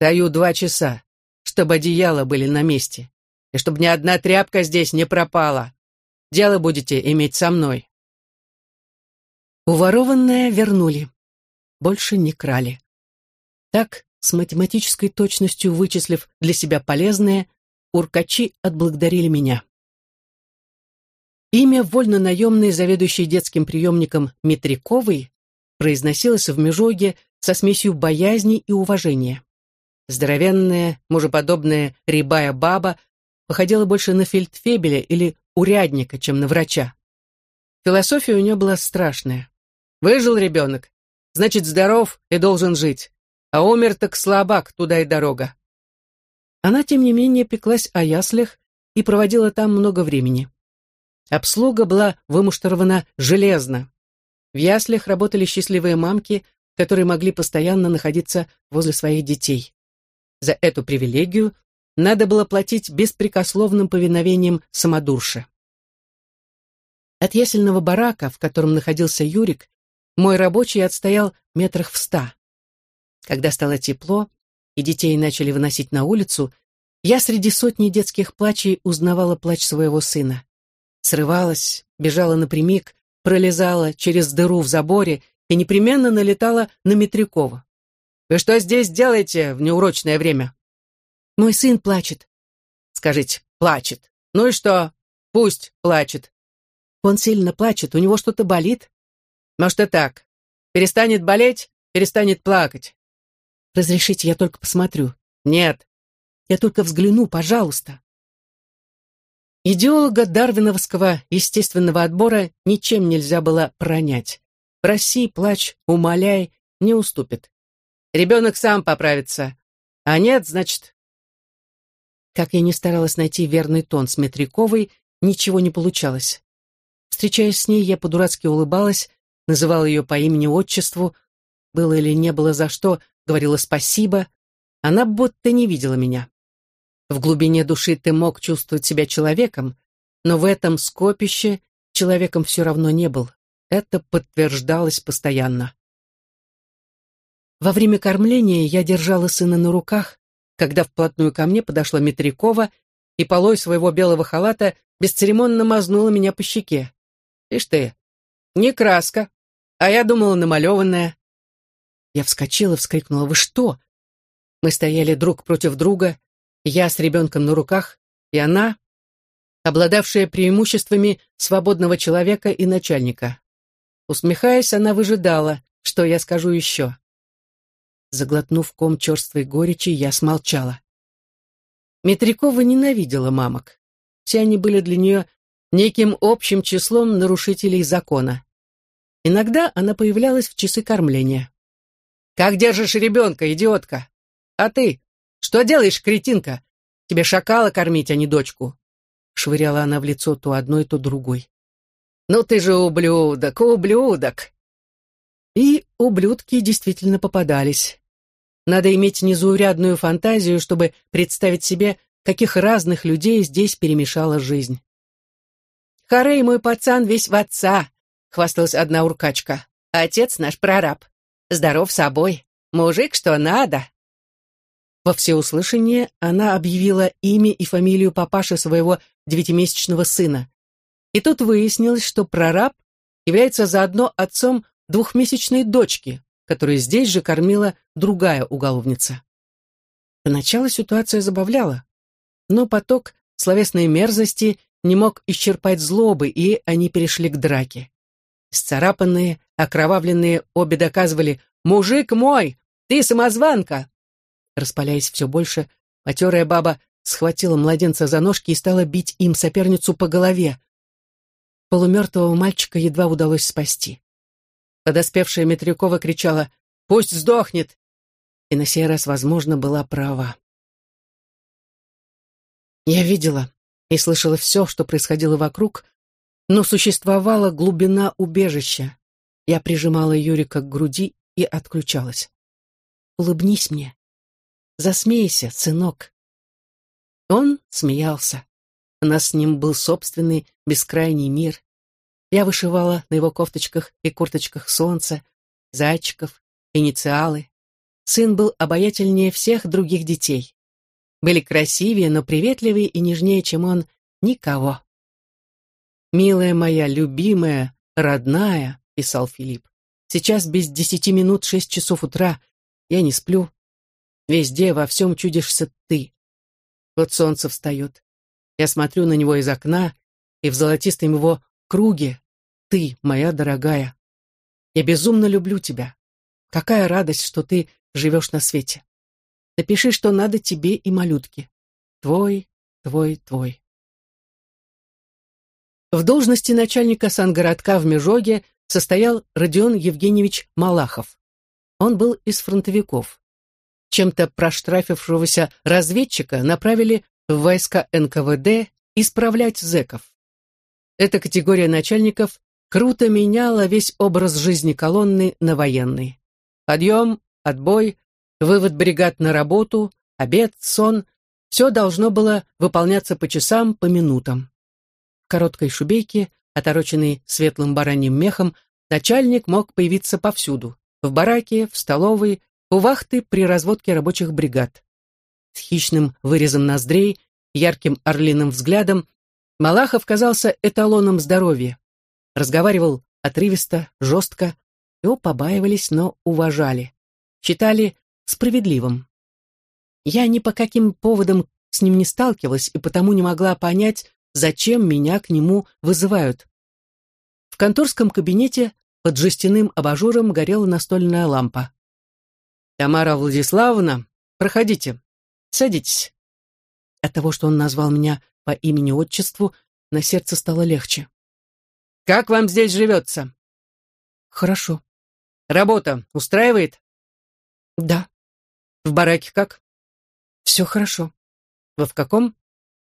Даю два часа, чтобы одеяла были на месте, и чтобы ни одна тряпка здесь не пропала. Дело будете иметь со мной». Уворованное вернули больше не крали. Так, с математической точностью вычислив для себя полезное, уркачи отблагодарили меня. Имя вольно-наемной, заведующей детским приемником Митряковой, произносилось в Межоге со смесью боязни и уважения. Здоровенная, мужеподобная рябая баба походила больше на фельдфебеля или урядника, чем на врача. Философия у нее была страшная. Выжил ребенок, значит, здоров и должен жить. А умер так слабак, туда и дорога. Она, тем не менее, пеклась о яслях и проводила там много времени. Обслуга была вымуштрована железно. В яслях работали счастливые мамки, которые могли постоянно находиться возле своих детей. За эту привилегию надо было платить беспрекословным повиновением самодурше. От ясельного барака, в котором находился Юрик, мой рабочий отстоял метрах в ста. Когда стало тепло, и детей начали выносить на улицу, я среди сотни детских плачей узнавала плач своего сына. Срывалась, бежала напрямик, пролезала через дыру в заборе и непременно налетала на Метрякова. «Вы что здесь делаете в неурочное время?» «Мой сын плачет». «Скажите, плачет. Ну и что? Пусть плачет. Он сильно плачет, у него что-то болит. Может и так. Перестанет болеть, перестанет плакать. Разрешите, я только посмотрю. Нет. Я только взгляну, пожалуйста. Идеолога дарвиновского естественного отбора ничем нельзя было пронять. Проси, плачь, умоляй, не уступит. Ребенок сам поправится. А нет, значит... Как я не старалась найти верный тон с Метряковой, ничего не получалось. Встречаясь с ней, я по-дурацки улыбалась, называла ее по имени-отчеству, было или не было за что, говорила спасибо. Она будто не видела меня. В глубине души ты мог чувствовать себя человеком, но в этом скопище человеком все равно не был. Это подтверждалось постоянно. Во время кормления я держала сына на руках, когда вплотную ко мне подошла Метрякова и полой своего белого халата бесцеремонно мазнула меня по щеке. Ишь ты, не краска, а я думала намалеванная. Я вскочила, вскрикнула, вы что? Мы стояли друг против друга, я с ребенком на руках, и она, обладавшая преимуществами свободного человека и начальника. Усмехаясь, она выжидала, что я скажу еще. Заглотнув ком черствой горечи, я смолчала. Метрякова ненавидела мамок. Все они были для нее неким общим числом нарушителей закона. Иногда она появлялась в часы кормления. «Как держишь ребенка, идиотка? А ты? Что делаешь, кретинка? Тебе шакала кормить, а не дочку!» Швыряла она в лицо то одной, то другой. «Ну ты же ублюдок, ублюдок!» И ублюдки действительно попадались. Надо иметь незаурядную фантазию, чтобы представить себе, каких разных людей здесь перемешала жизнь. «Харей мой пацан весь в отца», — хвасталась одна уркачка. «Отец наш прораб. Здоров собой. Мужик, что надо». Во всеуслышание она объявила имя и фамилию папаши своего девятимесячного сына. И тут выяснилось, что прораб является заодно отцом двухмесячной дочки, которую здесь же кормила другая уголовница. Поначалу ситуация забавляла, но поток словесной мерзости не мог исчерпать злобы, и они перешли к драке. Сцарапанные, окровавленные обе доказывали «Мужик мой! Ты самозванка!» Распаляясь все больше, матерая баба схватила младенца за ножки и стала бить им соперницу по голове. Полумертвого мальчика едва удалось спасти. Подоспевшая Метрюкова кричала «Пусть сдохнет!» И на сей раз, возможно, была права. Я видела, и слышала все, что происходило вокруг, но существовала глубина убежища. Я прижимала Юрика к груди и отключалась. «Улыбнись мне. Засмейся, сынок». Он смеялся. У нас с ним был собственный бескрайний мир. Я вышивала на его кофточках и курточках солнце, зайчиков, инициалы. Сын был обаятельнее всех других детей были красивее, но приветливее и нежнее, чем он, никого. «Милая моя, любимая, родная», — писал Филипп, «сейчас без десяти минут шесть часов утра, я не сплю. Везде, во всем чудишься ты. Вот солнце встает. Я смотрю на него из окна, и в золотистом его круге ты, моя дорогая. Я безумно люблю тебя. Какая радость, что ты живешь на свете. Напиши, что надо тебе и малютке. Твой, твой, твой. В должности начальника сангородка в Межоге состоял Родион Евгеньевич Малахов. Он был из фронтовиков. Чем-то проштрафившегося разведчика направили в войска НКВД исправлять зэков. Эта категория начальников круто меняла весь образ жизни колонны на военный. Подъем, отбой, вывод бригад на работу, обед, сон — все должно было выполняться по часам, по минутам. В короткой шубейке, отороченной светлым бараньим мехом, начальник мог появиться повсюду — в бараке, в столовой, у вахты при разводке рабочих бригад. С хищным вырезом ноздрей, ярким орлиным взглядом Малахов казался эталоном здоровья. Разговаривал отрывисто, жестко. Его побаивались, но уважали. Считали справедливым. Я ни по каким поводам с ним не сталкивалась и потому не могла понять, зачем меня к нему вызывают. В конторском кабинете под жестяным абажуром горела настольная лампа. «Тамара Владиславовна, проходите, садитесь». От того, что он назвал меня по имени-отчеству, на сердце стало легче. «Как вам здесь живется?» «Хорошо». «Работа устраивает?» «Да». «В бараке как?» «Все хорошо». «Вы в каком?»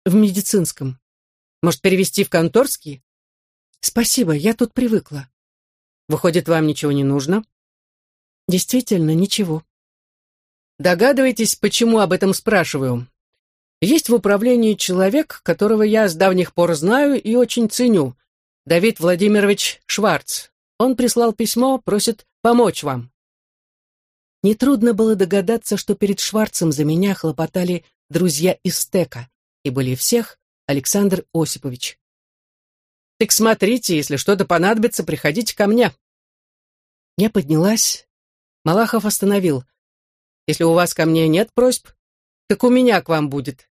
«В медицинском». «Может, перевести в конторский?» «Спасибо, я тут привыкла». «Выходит, вам ничего не нужно?» «Действительно, ничего». Догадываетесь, почему об этом спрашиваю? Есть в управлении человек, которого я с давних пор знаю и очень ценю. Давид Владимирович Шварц. Он прислал письмо, просит помочь вам. Нетрудно было догадаться, что перед Шварцем за меня хлопотали друзья из стека, и более всех Александр Осипович. «Так смотрите, если что-то понадобится, приходите ко мне». Я поднялась. Малахов остановил. Если у вас ко мне нет просьб, так у меня к вам будет.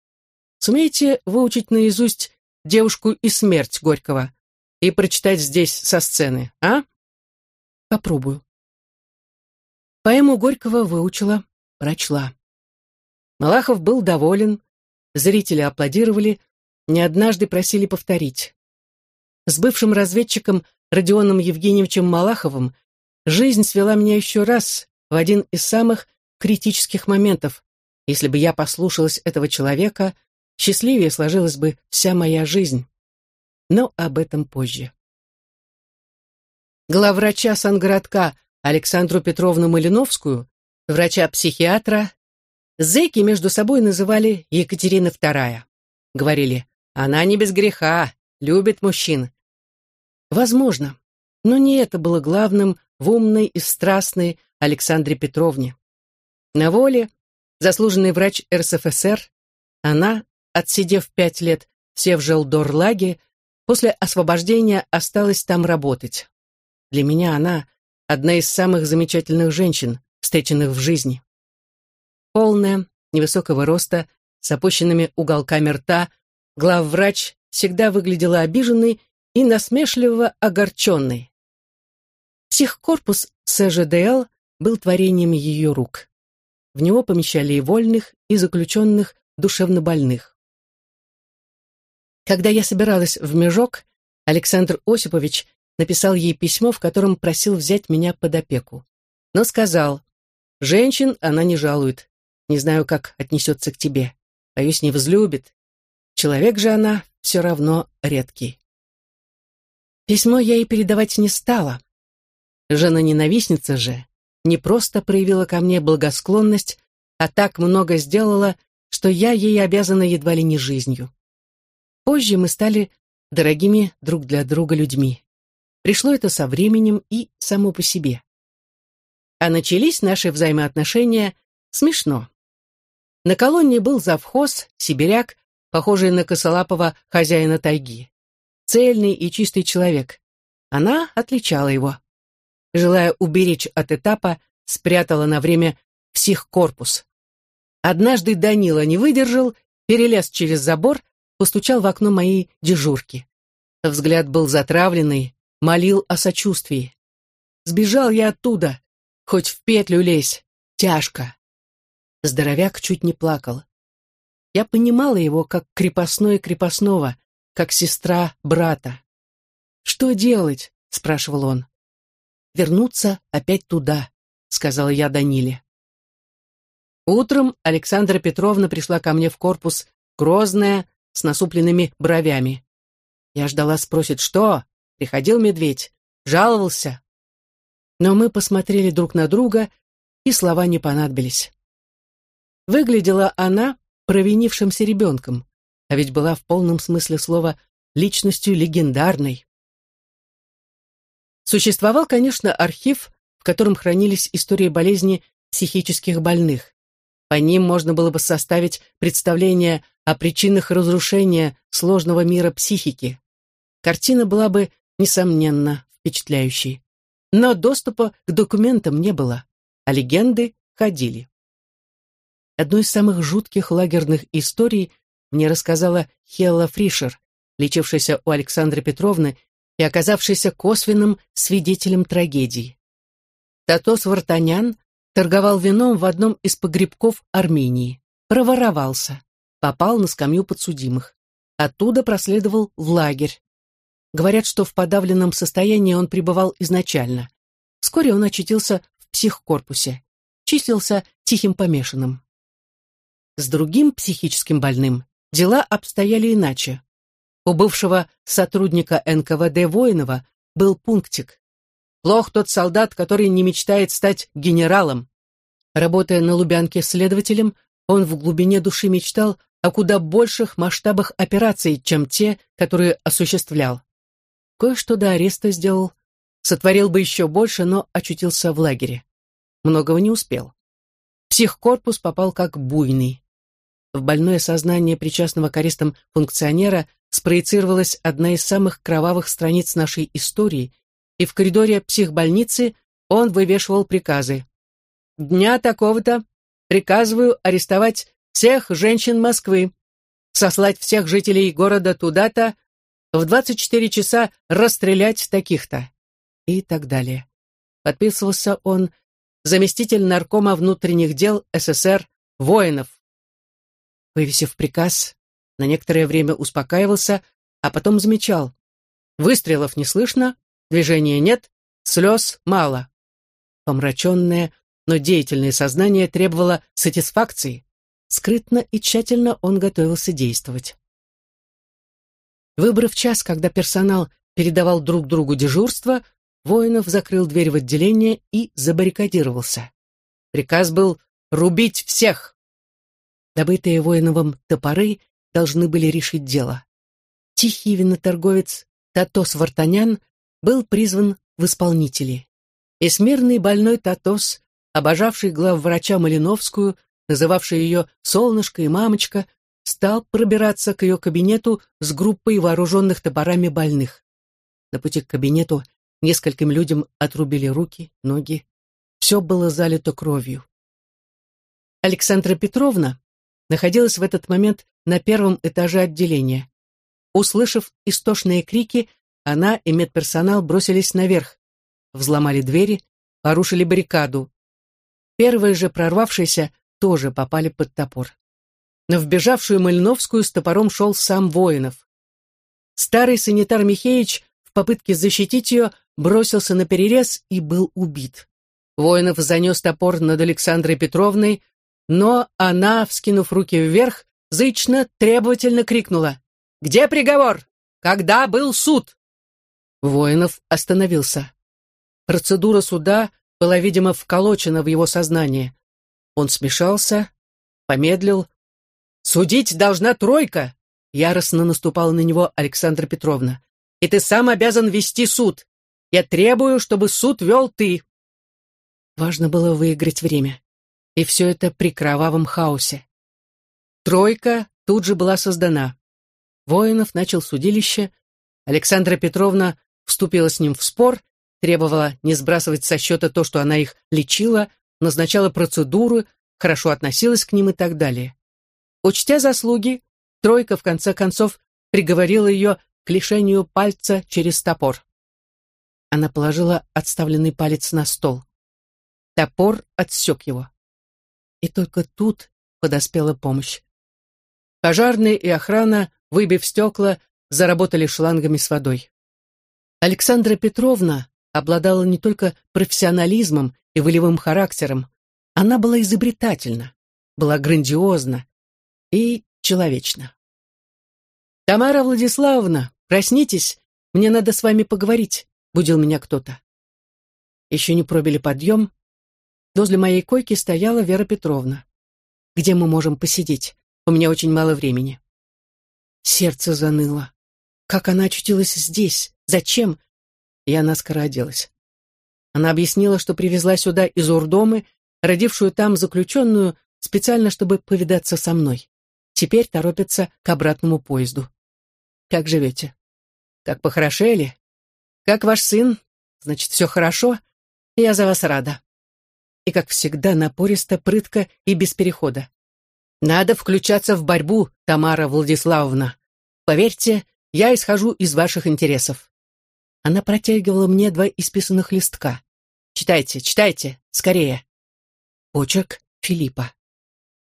Сумеете выучить наизусть «Девушку и смерть» Горького и прочитать здесь со сцены, а? Попробую. Поэму Горького выучила, прочла. Малахов был доволен, зрители аплодировали, не однажды просили повторить. С бывшим разведчиком Родионом Евгеньевичем Малаховым жизнь свела меня еще раз в один из самых критических моментов. Если бы я послушалась этого человека, счастливее сложилась бы вся моя жизнь. Но об этом позже. Главврача сангородка Александру Петровну Малиновскую, врача-психиатра, зэки между собой называли Екатерина II. Говорили, она не без греха, любит мужчин. Возможно, но не это было главным в умной и страстной Александре Петровне. На воле заслуженный врач РСФСР, она, отсидев пять лет в Севжелдорлаге, после освобождения осталась там работать. Для меня она одна из самых замечательных женщин, встреченных в жизни. Полная, невысокого роста, с опущенными уголками рта, главврач всегда выглядела обиженной и насмешливо огорченной. Психкорпус СЖДЛ был творением ее рук. В него помещали и вольных, и заключенных душевнобольных. Когда я собиралась в Межок, Александр Осипович написал ей письмо, в котором просил взять меня под опеку. Но сказал, женщин она не жалует, не знаю, как отнесется к тебе, боюсь, не взлюбит. Человек же она все равно редкий. Письмо я ей передавать не стала. Жена-ненавистница же не просто проявила ко мне благосклонность, а так много сделала, что я ей обязана едва ли не жизнью. Позже мы стали дорогими друг для друга людьми. Пришло это со временем и само по себе. А начались наши взаимоотношения смешно. На колонне был завхоз, сибиряк, похожий на косолапого хозяина тайги. Цельный и чистый человек. Она отличала его желая уберечь от этапа, спрятала на время психкорпус. Однажды Данила не выдержал, перелез через забор, постучал в окно моей дежурки. Взгляд был затравленный, молил о сочувствии. Сбежал я оттуда, хоть в петлю лезь, тяжко. Здоровяк чуть не плакал. Я понимала его как крепостной крепостного, как сестра брата. «Что делать?» — спрашивал он вернуться опять туда, сказала я Даниле. Утром Александра Петровна пришла ко мне в корпус, грозная, с насупленными бровями. Я ждала, спросит, что? Приходил медведь, жаловался. Но мы посмотрели друг на друга, и слова не понадобились. Выглядела она провинившимся ребенком, а ведь была в полном смысле слова личностью легендарной. Существовал, конечно, архив, в котором хранились истории болезни психических больных. По ним можно было бы составить представление о причинах разрушения сложного мира психики. Картина была бы, несомненно, впечатляющей. Но доступа к документам не было, а легенды ходили. Одну из самых жутких лагерных историй мне рассказала Хелла Фришер, лечившаяся у Александры Петровны и оказавшийся косвенным свидетелем трагедии. Татос Вартанян торговал вином в одном из погребков Армении, проворовался, попал на скамью подсудимых. Оттуда проследовал в лагерь. Говорят, что в подавленном состоянии он пребывал изначально. Вскоре он очутился в психкорпусе, числился тихим помешанным. С другим психическим больным дела обстояли иначе. У бывшего сотрудника НКВД Воинова был пунктик. Плох тот солдат, который не мечтает стать генералом. Работая на Лубянке следователем, он в глубине души мечтал о куда больших масштабах операций, чем те, которые осуществлял. Кое-что до ареста сделал, сотворил бы еще больше, но очутился в лагере. Многого не успел. Психкорпус попал как буйный. В больное сознание причастного к арестам функционера спроецировалась одна из самых кровавых страниц нашей истории, и в коридоре психбольницы он вывешивал приказы. «Дня такого-то приказываю арестовать всех женщин Москвы, сослать всех жителей города туда-то, в 24 часа расстрелять таких-то» и так далее. Подписывался он заместитель наркома внутренних дел СССР Воинов. Вывесив приказ, на некоторое время успокаивался, а потом замечал. Выстрелов не слышно, движения нет, слез мало. Помраченное, но деятельное сознание требовало сатисфакции. Скрытно и тщательно он готовился действовать. Выбрав час, когда персонал передавал друг другу дежурство, Воинов закрыл дверь в отделение и забаррикадировался. Приказ был «рубить всех!». Добытые Воиновым топоры должны были решить дело. Тихий виноторговец Татос Вартанян был призван в исполнители. И смирный больной Татос, обожавший главврача Малиновскую, называвший ее «солнышко» и «мамочка», стал пробираться к ее кабинету с группой вооруженных топорами больных. На пути к кабинету нескольким людям отрубили руки, ноги. Все было залито кровью. Александра Петровна находилась в этот момент на первом этаже отделения. Услышав истошные крики, она и медперсонал бросились наверх, взломали двери, порушили баррикаду. Первые же прорвавшиеся тоже попали под топор. На вбежавшую Мальновскую с топором шел сам Воинов. Старый санитар Михеич в попытке защитить ее бросился на перерез и был убит. Воинов занес топор над Александрой Петровной, но она, вскинув руки вверх, зычно, требовательно крикнула. «Где приговор? Когда был суд?» Воинов остановился. Процедура суда была, видимо, вколочена в его сознание. Он смешался, помедлил. «Судить должна тройка!» Яростно наступала на него Александра Петровна. «И ты сам обязан вести суд. Я требую, чтобы суд вел ты». Важно было выиграть время. И все это при кровавом хаосе. Тройка тут же была создана. Воинов начал судилище. Александра Петровна вступила с ним в спор, требовала не сбрасывать со счета то, что она их лечила, назначала процедуру, хорошо относилась к ним и так далее. Учтя заслуги, тройка, в конце концов, приговорила ее к лишению пальца через топор. Она положила отставленный палец на стол. Топор отсек его. И только тут подоспела помощь. Пожарные и охрана, выбив стекла, заработали шлангами с водой. Александра Петровна, обладала не только профессионализмом и волевым характером, она была изобретательна, была грандиозна и человечна. «Тамара Владиславовна, проснитесь, мне надо с вами поговорить», — будил меня кто-то. Еще не пробили подъем. Возле моей койки стояла Вера Петровна. «Где мы можем посидеть? У меня очень мало времени». Сердце заныло. Как она очутилась здесь? Зачем? Я наскоро оделась. Она объяснила, что привезла сюда из Урдомы, родившую там заключенную, специально, чтобы повидаться со мной. Теперь торопится к обратному поезду. Как живете? Как похорошели? Как ваш сын? Значит, все хорошо? Я за вас рада. И, как всегда, напористо, прытко и без перехода. Надо включаться в борьбу, Тамара Владиславовна. Поверьте, я исхожу из ваших интересов. Она протягивала мне два исписанных листка. Читайте, читайте, скорее. Почерк Филиппа.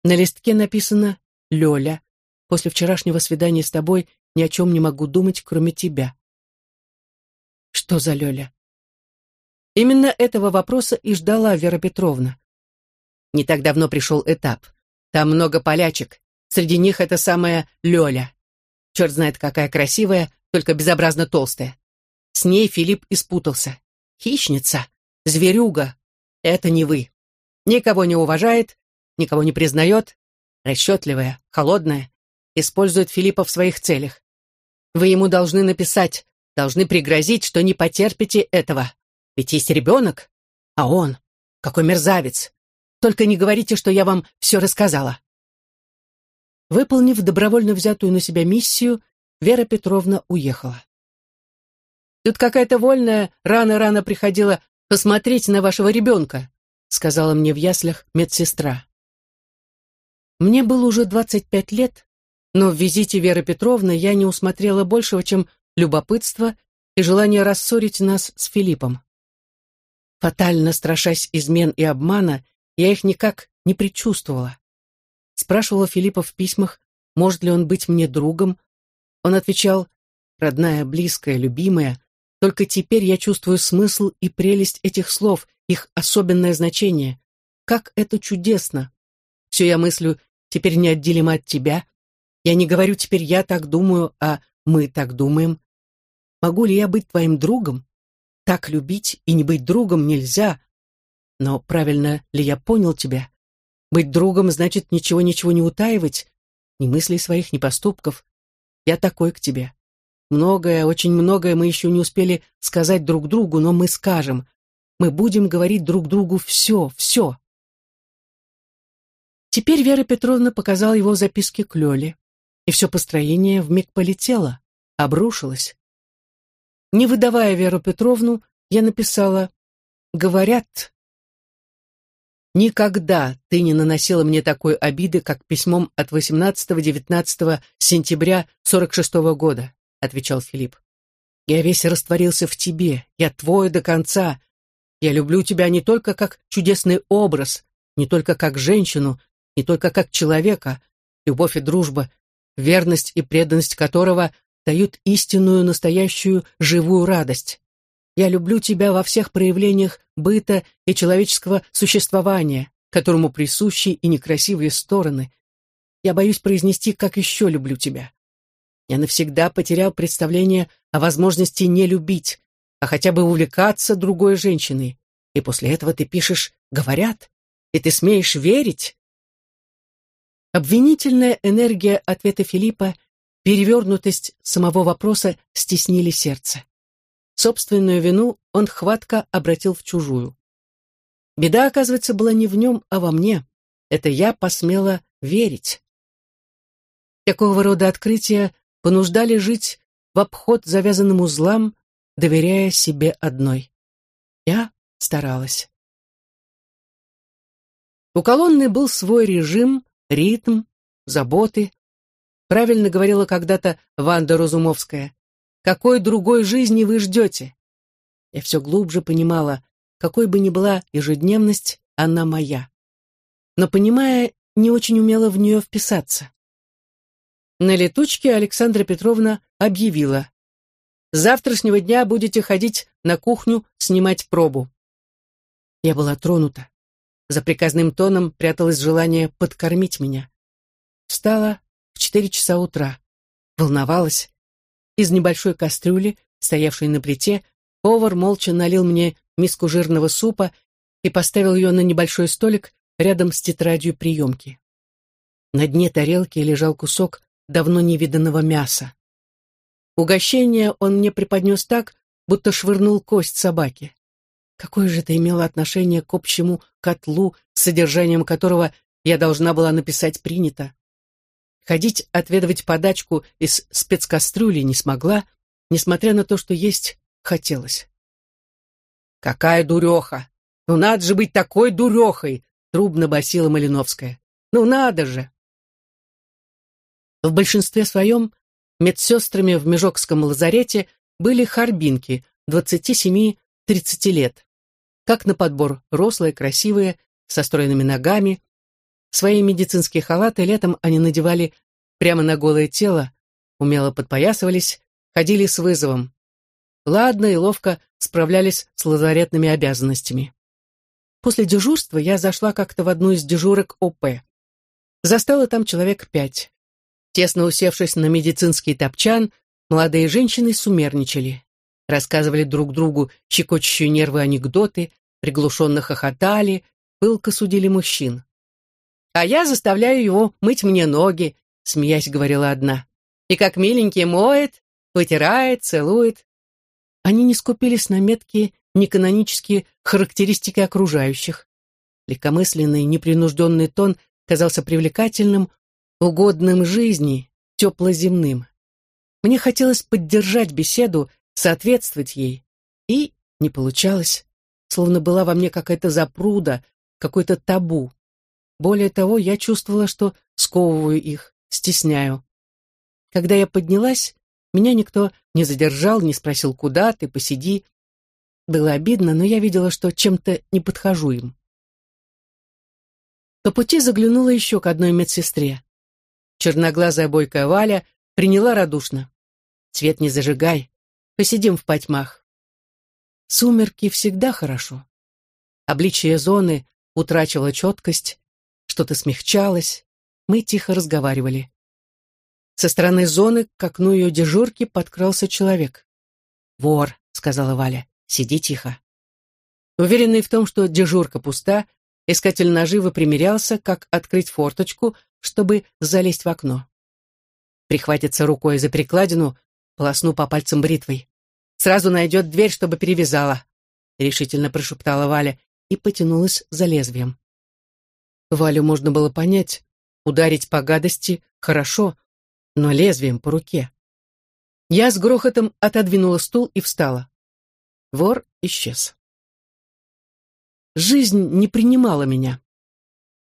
На листке написано «Лёля, после вчерашнего свидания с тобой ни о чем не могу думать, кроме тебя». Что за Лёля? Именно этого вопроса и ждала Вера Петровна. Не так давно пришел этап. Там много полячек. Среди них это самая Лёля. Черт знает, какая красивая, только безобразно толстая. С ней Филипп испутался. Хищница, зверюга. Это не вы. Никого не уважает, никого не признает. Расчетливая, холодная. Использует Филиппа в своих целях. Вы ему должны написать, должны пригрозить, что не потерпите этого. Ведь есть ребенок, а он, какой мерзавец. Только не говорите, что я вам все рассказала. Выполнив добровольно взятую на себя миссию, Вера Петровна уехала. «Тут какая-то вольная рано-рано приходила посмотреть на вашего ребенка», сказала мне в яслях медсестра. Мне было уже 25 лет, но в визите Веры Петровны я не усмотрела большего, чем любопытство и желание рассорить нас с Филиппом. Фатально страшась измен и обмана, я их никак не предчувствовала. Спрашивала Филиппа в письмах, может ли он быть мне другом. Он отвечал, родная, близкая, любимая, только теперь я чувствую смысл и прелесть этих слов, их особенное значение. Как это чудесно! Все я мыслю теперь неотделимо от тебя. Я не говорю теперь «я так думаю», а «мы так думаем». Могу ли я быть твоим другом? Так любить и не быть другом нельзя. Но правильно ли я понял тебя? Быть другом значит ничего-ничего не утаивать, ни мыслей своих, ни поступков. Я такой к тебе. Многое, очень многое мы еще не успели сказать друг другу, но мы скажем. Мы будем говорить друг другу все, все. Теперь Вера Петровна показала его записки к Лёле, и все построение вмиг полетело, обрушилось. Не выдавая Веру Петровну, я написала «Говорят, никогда ты не наносила мне такой обиды, как письмом от 18-19 сентября 46 -го года», отвечал Филипп. «Я весь растворился в тебе, я твой до конца. Я люблю тебя не только как чудесный образ, не только как женщину, не только как человека, любовь и дружба, верность и преданность которого дают истинную, настоящую, живую радость. Я люблю тебя во всех проявлениях быта и человеческого существования, которому присущи и некрасивые стороны. Я боюсь произнести, как еще люблю тебя. Я навсегда потерял представление о возможности не любить, а хотя бы увлекаться другой женщиной. И после этого ты пишешь «говорят», и ты смеешь верить. Обвинительная энергия ответа Филиппа — перевернутость самого вопроса стеснили сердце. Собственную вину он хватко обратил в чужую. Беда, оказывается, была не в нем, а во мне. Это я посмела верить. Такого рода открытия понуждали жить в обход завязанным узлам, доверяя себе одной. Я старалась. У колонны был свой режим, ритм, заботы, Правильно говорила когда-то Ванда Разумовская. Какой другой жизни вы ждете? Я все глубже понимала, какой бы ни была ежедневность, она моя. Но, понимая, не очень умела в нее вписаться. На летучке Александра Петровна объявила. С завтрашнего дня будете ходить на кухню снимать пробу». Я была тронута. За приказным тоном пряталось желание подкормить меня. Встала в четыре часа утра. Волновалась. Из небольшой кастрюли, стоявшей на плите, повар молча налил мне миску жирного супа и поставил ее на небольшой столик рядом с тетрадью приемки. На дне тарелки лежал кусок давно невиданного мяса. Угощение он мне преподнес так, будто швырнул кость собаке. Какое же это имело отношение к общему котлу, содержанием которого я должна была написать «принято»? Ходить отведывать подачку из спецкастрюли не смогла, несмотря на то, что есть хотелось. «Какая дуреха! Ну надо же быть такой дурехой!» — трубно басила Малиновская. «Ну надо же!» В большинстве своем медсестрами в Межокском лазарете были харбинки, 27-30 лет. Как на подбор, рослые, красивые, со стройными ногами. Свои медицинские халаты летом они надевали прямо на голое тело, умело подпоясывались, ходили с вызовом. Ладно и ловко справлялись с лазаретными обязанностями. После дежурства я зашла как-то в одну из дежурок ОП. Застала там человек пять. Тесно усевшись на медицинский топчан, молодые женщины сумерничали. Рассказывали друг другу щекочущие нервы анекдоты, приглушенно хохотали, пылко судили мужчин. «А я заставляю его мыть мне ноги», — смеясь говорила одна. «И как миленький моет, вытирает, целует». Они не скупились на меткие неканонические характеристики окружающих. Легкомысленный, непринужденный тон казался привлекательным, угодным жизни, теплоземным. Мне хотелось поддержать беседу, соответствовать ей, и не получалось, словно была во мне какая-то запруда, какой-то табу. Более того, я чувствовала, что сковываю их, стесняю. Когда я поднялась, меня никто не задержал, не спросил, куда ты, посиди. Было обидно, но я видела, что чем-то не подхожу им. По пути заглянула еще к одной медсестре. Черноглазая бойкая Валя приняла радушно. «Цвет не зажигай, посидим в потьмах». Сумерки всегда хорошо. Обличие зоны утрачивало четкость, что-то смягчалось, мы тихо разговаривали. Со стороны зоны к окну ее дежурки подкрался человек. «Вор», — сказала Валя, — «сиди тихо». Уверенный в том, что дежурка пуста, искатель наживы примерялся, как открыть форточку, чтобы залезть в окно. Прихватится рукой за перекладину, полосну по пальцам бритвой. Сразу найдет дверь, чтобы перевязала, — решительно прошептала Валя и потянулась за лезвием. Валю можно было понять, ударить по гадости хорошо, но лезвием по руке. Я с грохотом отодвинула стул и встала. Вор исчез. Жизнь не принимала меня.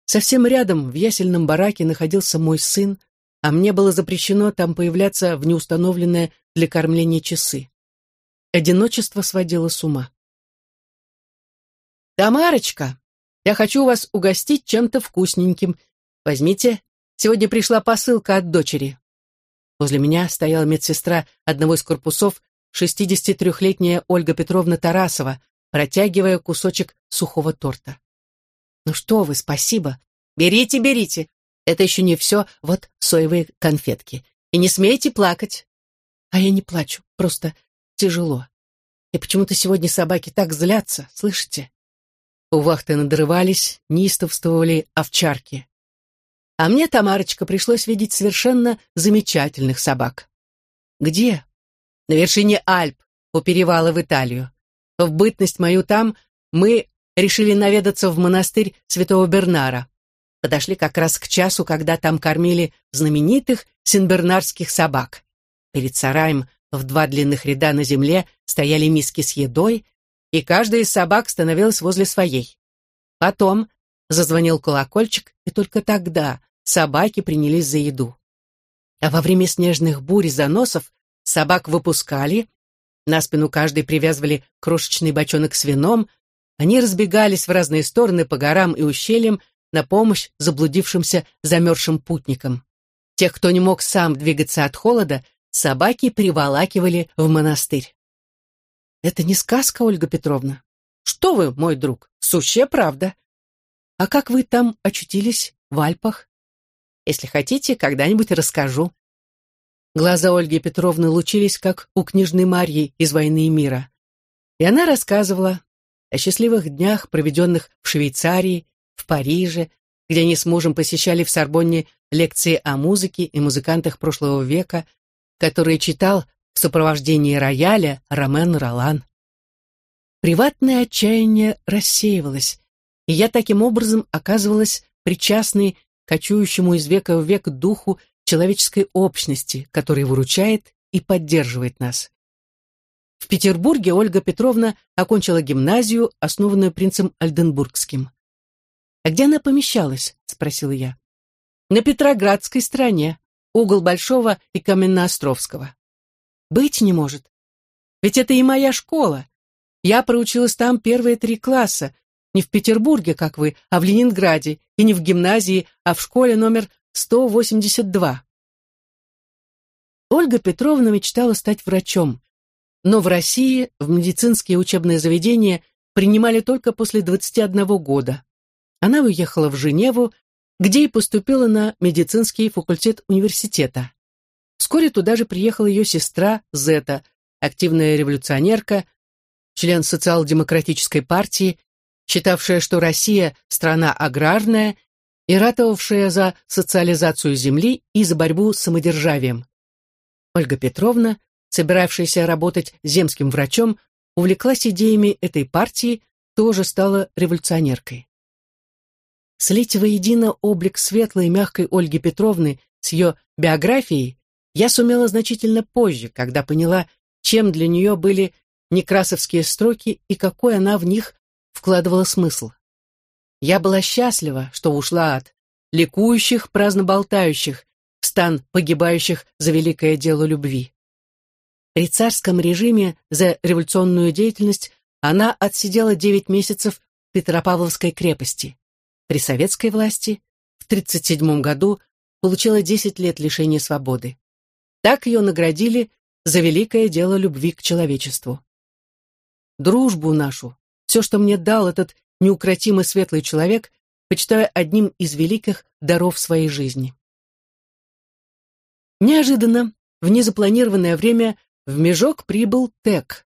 Совсем рядом, в ясельном бараке, находился мой сын, а мне было запрещено там появляться в неустановленное для кормления часы. Одиночество сводило с ума. «Тамарочка, я хочу вас угостить чем-то вкусненьким. Возьмите, сегодня пришла посылка от дочери». Возле меня стояла медсестра одного из корпусов, 63-летняя Ольга Петровна Тарасова, протягивая кусочек сухого торта. «Ну что вы, спасибо. Берите, берите. Это еще не все, вот соевые конфетки. И не смейте плакать». А я не плачу, просто тяжело. И почему-то сегодня собаки так злятся, слышите? У вахты надрывались, неистовствовали овчарки. А мне, Тамарочка, пришлось видеть совершенно замечательных собак. Где? На вершине Альп, у перевала в Италию. В бытность мою там мы решили наведаться в монастырь святого Бернара. Подошли как раз к часу, когда там кормили знаменитых синбернарских собак. Перед сараем в два длинных ряда на земле стояли миски с едой, и каждая из собак становилась возле своей. Потом зазвонил колокольчик, и только тогда собаки принялись за еду. А во время снежных бурь и заносов собак выпускали, на спину каждой привязывали крошечный бочонок с вином, они разбегались в разные стороны по горам и ущельям на помощь заблудившимся замерзшим путникам. Тех, кто не мог сам двигаться от холода, собаки приволакивали в монастырь. Это не сказка, Ольга Петровна. Что вы, мой друг, сущая правда. А как вы там очутились, в Альпах? Если хотите, когда-нибудь расскажу. Глаза Ольги Петровны лучились, как у княжны Марьи из «Войны и мира». И она рассказывала о счастливых днях, проведенных в Швейцарии, в Париже, где они с мужем посещали в Сорбонне лекции о музыке и музыкантах прошлого века, которые читал в сопровождении рояля Ромен Ролан. Приватное отчаяние рассеивалось, и я таким образом оказывалась причастной кочующему из века в век духу человеческой общности, который выручает и поддерживает нас. В Петербурге Ольга Петровна окончила гимназию, основанную принцем Альденбургским. «А где она помещалась?» — спросила я. «На Петроградской стороне, угол Большого и Каменноостровского». «Быть не может. Ведь это и моя школа. Я проучилась там первые три класса, не в Петербурге, как вы, а в Ленинграде, и не в гимназии, а в школе номер 182. Ольга Петровна мечтала стать врачом, но в России в медицинские учебные заведения принимали только после 21 года. Она уехала в Женеву, где и поступила на медицинский факультет университета. Вскоре туда же приехала ее сестра Зета, активная революционерка, член социал-демократической партии считавшая, что Россия – страна аграрная и ратовавшая за социализацию земли и за борьбу с самодержавием. Ольга Петровна, собиравшаяся работать земским врачом, увлеклась идеями этой партии, тоже стала революционеркой. Слить воедино облик светлой и мягкой Ольги Петровны с ее биографией я сумела значительно позже, когда поняла, чем для нее были некрасовские строки и какой она в них вкладывала смысл. Я была счастлива, что ушла от ликующих, праздно болтающих, в стан погибающих за великое дело любви. При царском режиме за революционную деятельность она отсидела 9 месяцев в Петропавловской крепости. При советской власти в 1937 году получила 10 лет лишения свободы. Так ее наградили за великое дело любви к человечеству. Дружбу нашу, все, что мне дал этот неукротимо светлый человек, почитаю одним из великих даров своей жизни. Неожиданно, в незапланированное время, в Межок прибыл Тек.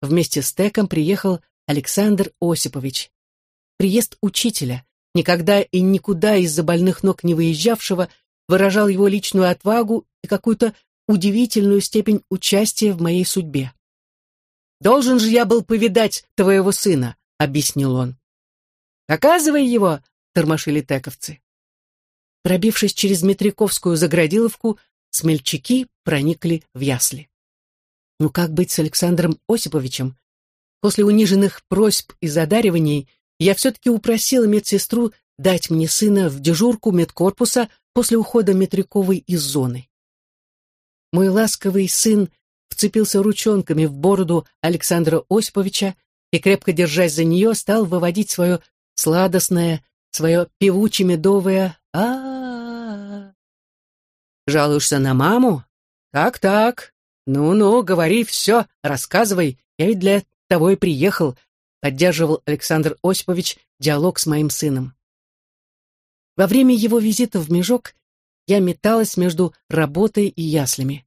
Вместе с Теком приехал Александр Осипович. Приезд учителя, никогда и никуда из-за больных ног не выезжавшего, выражал его личную отвагу и какую-то удивительную степень участия в моей судьбе. Должен же я был повидать твоего сына, объяснил он. Показывай его, тормошили тековцы. Пробившись через Метряковскую заградиловку, смельчаки проникли в ясли. Ну как быть с Александром Осиповичем? После униженных просьб и задариваний я все-таки упросила медсестру дать мне сына в дежурку медкорпуса после ухода Метряковой из зоны. Мой ласковый сын вцепился ручонками в бороду Александра Осиповича и, крепко держась за нее, стал выводить свое сладостное, свое певуче-медовое а, «Жалуешься на маму? Так-так. Ну-ну, говори все, рассказывай. Я ведь для того и приехал», поддерживал Александр Осипович диалог с моим сыном. Во время его визита в Межок я металась между работой и яслями.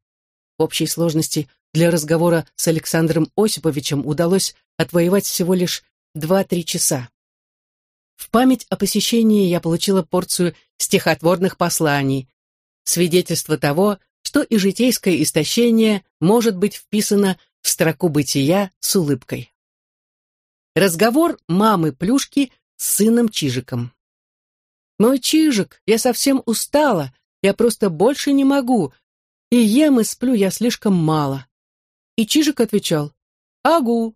В общей сложности для разговора с Александром Осиповичем удалось отвоевать всего лишь 2-3 часа. В память о посещении я получила порцию стихотворных посланий, свидетельство того, что и житейское истощение может быть вписано в строку бытия с улыбкой. Разговор мамы Плюшки с сыном Чижиком. «Мой Чижик, я совсем устала, я просто больше не могу, и ем и сплю я слишком мало. И Чижик отвечал «Агу».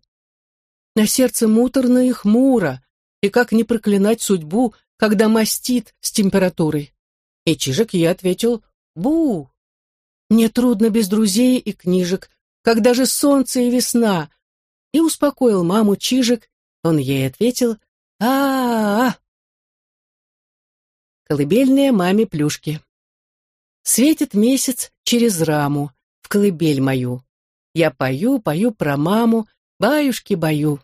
На сердце муторно и хмуро, и как не проклинать судьбу, когда мастит с температурой. И Чижик ей ответил «Бу». Мне трудно без друзей и книжек, когда же солнце и весна. И успокоил маму Чижик, он ей ответил «А-а-а». Колыбельная маме Плюшки. Светит месяц через раму, в колыбель мою. Я пою, пою про маму, баюшки бою.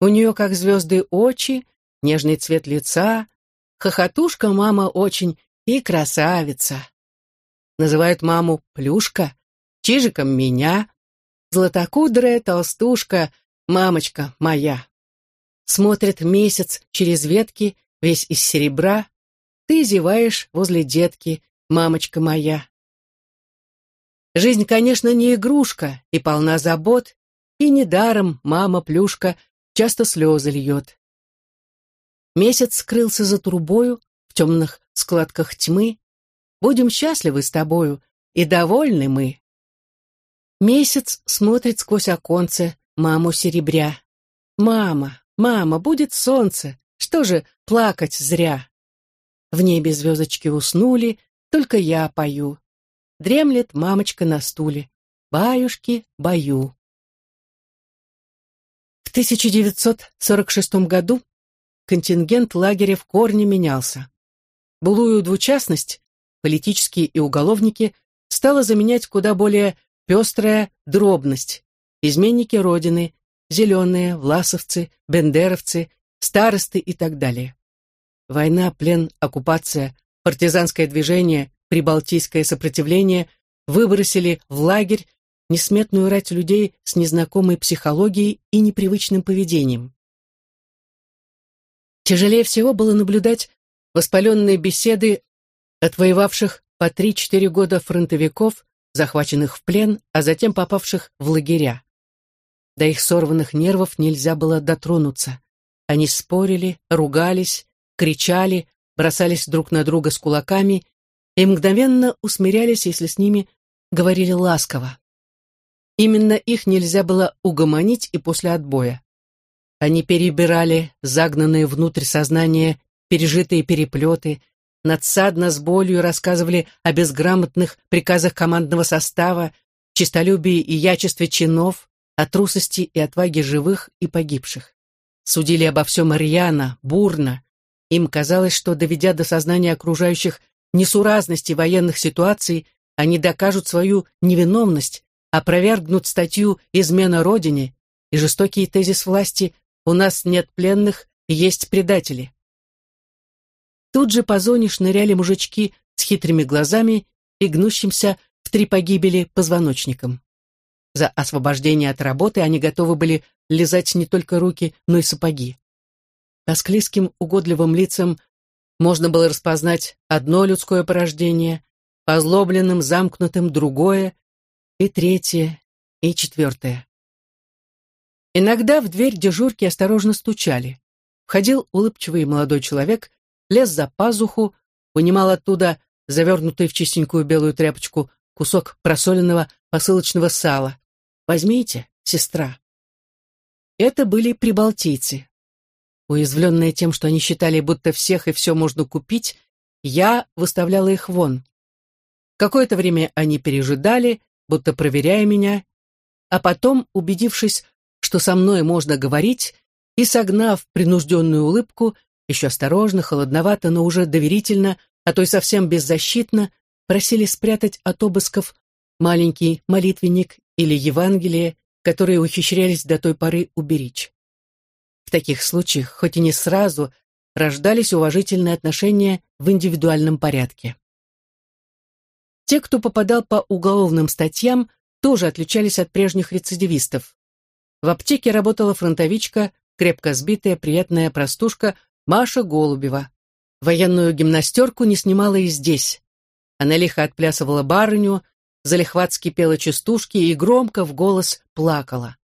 У нее, как звезды, очи, нежный цвет лица, хохотушка мама очень и красавица. Называют маму Плюшка, Чижиком меня, златокудрая толстушка, мамочка моя. Смотрит месяц через ветки, весь из серебра, ты зеваешь возле детки, мамочка моя. Жизнь, конечно, не игрушка и полна забот, и недаром мама-плюшка часто слезы льет. Месяц скрылся за трубою, в темных складках тьмы. Будем счастливы с тобою, и довольны мы. Месяц смотрит сквозь оконце маму серебря. Мама, мама, будет солнце, что же плакать зря? В небе звездочки уснули, только я пою. Дремлет мамочка на стуле. Баюшки, бою. В 1946 году контингент лагеря в корне менялся. Былую двучастность, политические и уголовники, стала заменять куда более пестрая дробность. Изменники Родины, зеленые, власовцы, бендеровцы, старосты и так далее. Война, плен, оккупация, партизанское движение, прибалтийское сопротивление выбросили в лагерь несметную рать людей с незнакомой психологией и непривычным поведением. Тяжелее всего было наблюдать воспаленные беседы отвоевавших по 3-4 года фронтовиков, захваченных в плен, а затем попавших в лагеря. До их сорванных нервов нельзя было дотронуться. Они спорили, ругались, кричали, бросались друг на друга с кулаками и мгновенно усмирялись, если с ними говорили ласково. Именно их нельзя было угомонить и после отбоя. Они перебирали загнанные внутрь сознания пережитые переплеты, надсадно с болью рассказывали о безграмотных приказах командного состава, честолюбии и ячестве чинов, о трусости и отваге живых и погибших. Судили обо всем рьяно, бурно, им казалось, что, доведя до сознания окружающих несуразности военных ситуаций, они докажут свою невиновность, опровергнут статью «Измена Родине» и жестокий тезис власти «У нас нет пленных, есть предатели». Тут же по зоне шныряли мужички с хитрыми глазами и гнущимся в три погибели позвоночником. За освобождение от работы они готовы были лизать не только руки, но и сапоги. По склизким угодливым лицам можно было распознать одно людское порождение, по злобленным замкнутым другое, и третье, и четвертое. Иногда в дверь дежурки осторожно стучали. Входил улыбчивый молодой человек, лез за пазуху, вынимал оттуда завернутый в чистенькую белую тряпочку кусок просоленного посылочного сала. «Возьмите, сестра». Это были прибалтийцы. Уязвленная тем, что они считали, будто всех и все можно купить, я выставляла их вон. Какое-то время они пережидали, будто проверяя меня, а потом, убедившись, что со мной можно говорить, и согнав принужденную улыбку, еще осторожно, холодновато, но уже доверительно, а то и совсем беззащитно, просили спрятать от обысков маленький молитвенник или Евангелие, которые ухищрялись до той поры уберечь. В таких случаях, хоть и не сразу, рождались уважительные отношения в индивидуальном порядке. Те, кто попадал по уголовным статьям, тоже отличались от прежних рецидивистов. В аптеке работала фронтовичка, крепко сбитая, приятная простушка Маша Голубева. Военную гимнастерку не снимала и здесь. Она лихо отплясывала барыню, залихватски пела частушки и громко в голос плакала.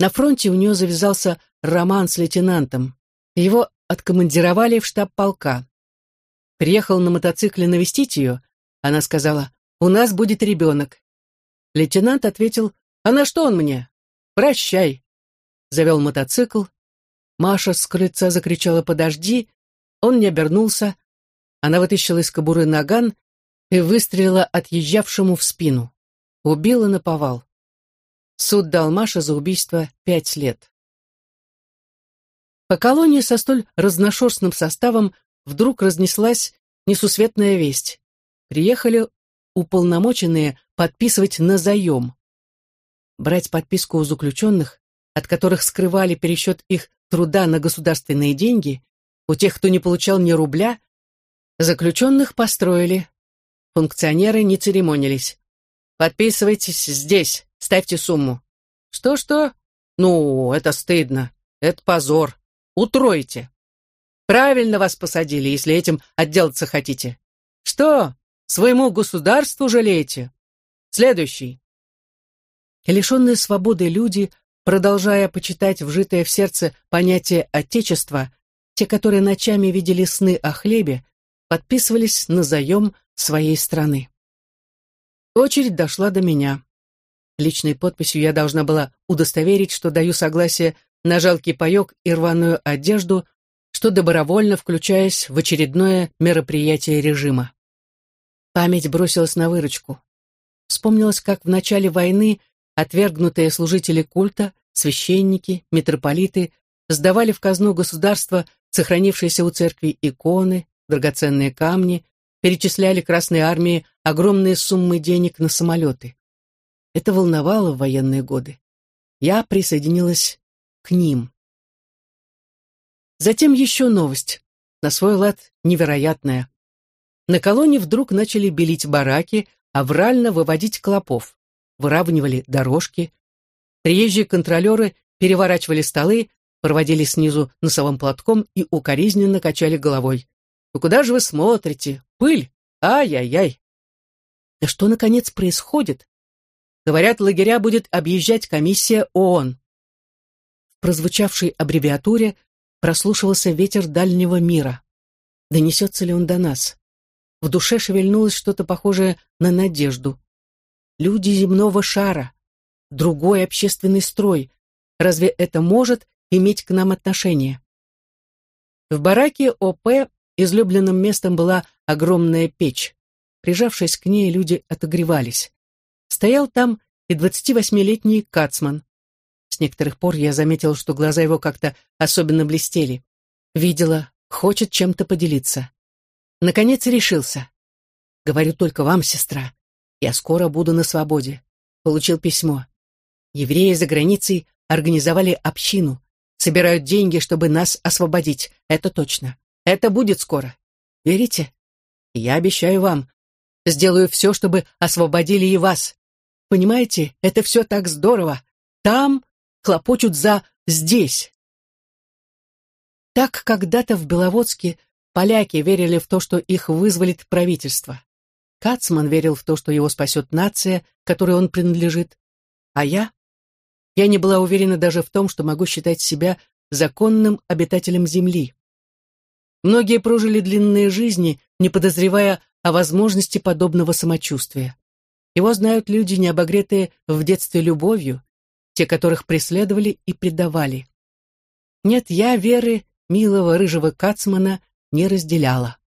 На фронте у нее завязался роман с лейтенантом. Его откомандировали в штаб полка. Приехал на мотоцикле навестить ее. Она сказала, «У нас будет ребенок». Лейтенант ответил, «А на что он мне? Прощай». Завел мотоцикл. Маша с крыльца закричала, «Подожди». Он не обернулся. Она вытащила из кобуры наган и выстрелила отъезжавшему в спину. Убила наповал. Суд дал Маше за убийство пять лет. По колонии со столь разношерстным составом вдруг разнеслась несусветная весть. Приехали уполномоченные подписывать на заем. Брать подписку у заключенных, от которых скрывали пересчет их труда на государственные деньги, у тех, кто не получал ни рубля, заключенных построили. Функционеры не церемонились. Подписывайтесь здесь, ставьте сумму. Что-что? Ну, это стыдно. Это позор. Утройте. Правильно вас посадили, если этим отделаться хотите. Что, своему государству жалеете? Следующий. Лишенные свободы люди, продолжая почитать вжитое в сердце понятие «отечества», те, которые ночами видели сны о хлебе, подписывались на заем своей страны. Очередь дошла до меня. Личной подписью я должна была удостоверить, что даю согласие на жалкий паек и рваную одежду, что добровольно включаясь в очередное мероприятие режима. Память бросилась на выручку. Вспомнилось, как в начале войны отвергнутые служители культа, священники, митрополиты сдавали в казну государства сохранившиеся у церкви иконы, драгоценные камни, перечисляли Красной Армии огромные суммы денег на самолеты. Это волновало в военные годы. Я присоединилась к ним. Затем еще новость, на свой лад невероятная. На колонне вдруг начали белить бараки, аврально выводить клопов, выравнивали дорожки. Приезжие контролеры переворачивали столы, проводили снизу носовым платком и укоризненно качали головой. «Ну куда же вы смотрите? Пыль! Ай-яй-яй!» Да что, наконец, происходит? Говорят, лагеря будет объезжать комиссия ООН. В прозвучавшей аббревиатуре прослушивался ветер дальнего мира. Донесется ли он до нас? В душе шевельнулось что-то похожее на надежду. Люди земного шара, другой общественный строй. Разве это может иметь к нам отношение? В бараке ОП излюбленным местом была огромная печь. Прижавшись к ней, люди отогревались. Стоял там и 28-летний Кацман. С некоторых пор я заметил, что глаза его как-то особенно блестели. Видела, хочет чем-то поделиться. Наконец решился. Говорю только вам, сестра. Я скоро буду на свободе. Получил письмо. Евреи за границей организовали общину. Собирают деньги, чтобы нас освободить. Это точно. Это будет скоро. Верите? Я обещаю вам. Сделаю все, чтобы освободили и вас. Понимаете, это все так здорово. Там хлопочут за здесь. Так когда-то в Беловодске поляки верили в то, что их вызволит правительство. Кацман верил в то, что его спасет нация, которой он принадлежит. А я? Я не была уверена даже в том, что могу считать себя законным обитателем Земли. Многие прожили длинные жизни, не подозревая о возможности подобного самочувствия. Его знают люди, не обогретые в детстве любовью, те, которых преследовали и предавали. Нет, я веры милого рыжего Кацмана не разделяла.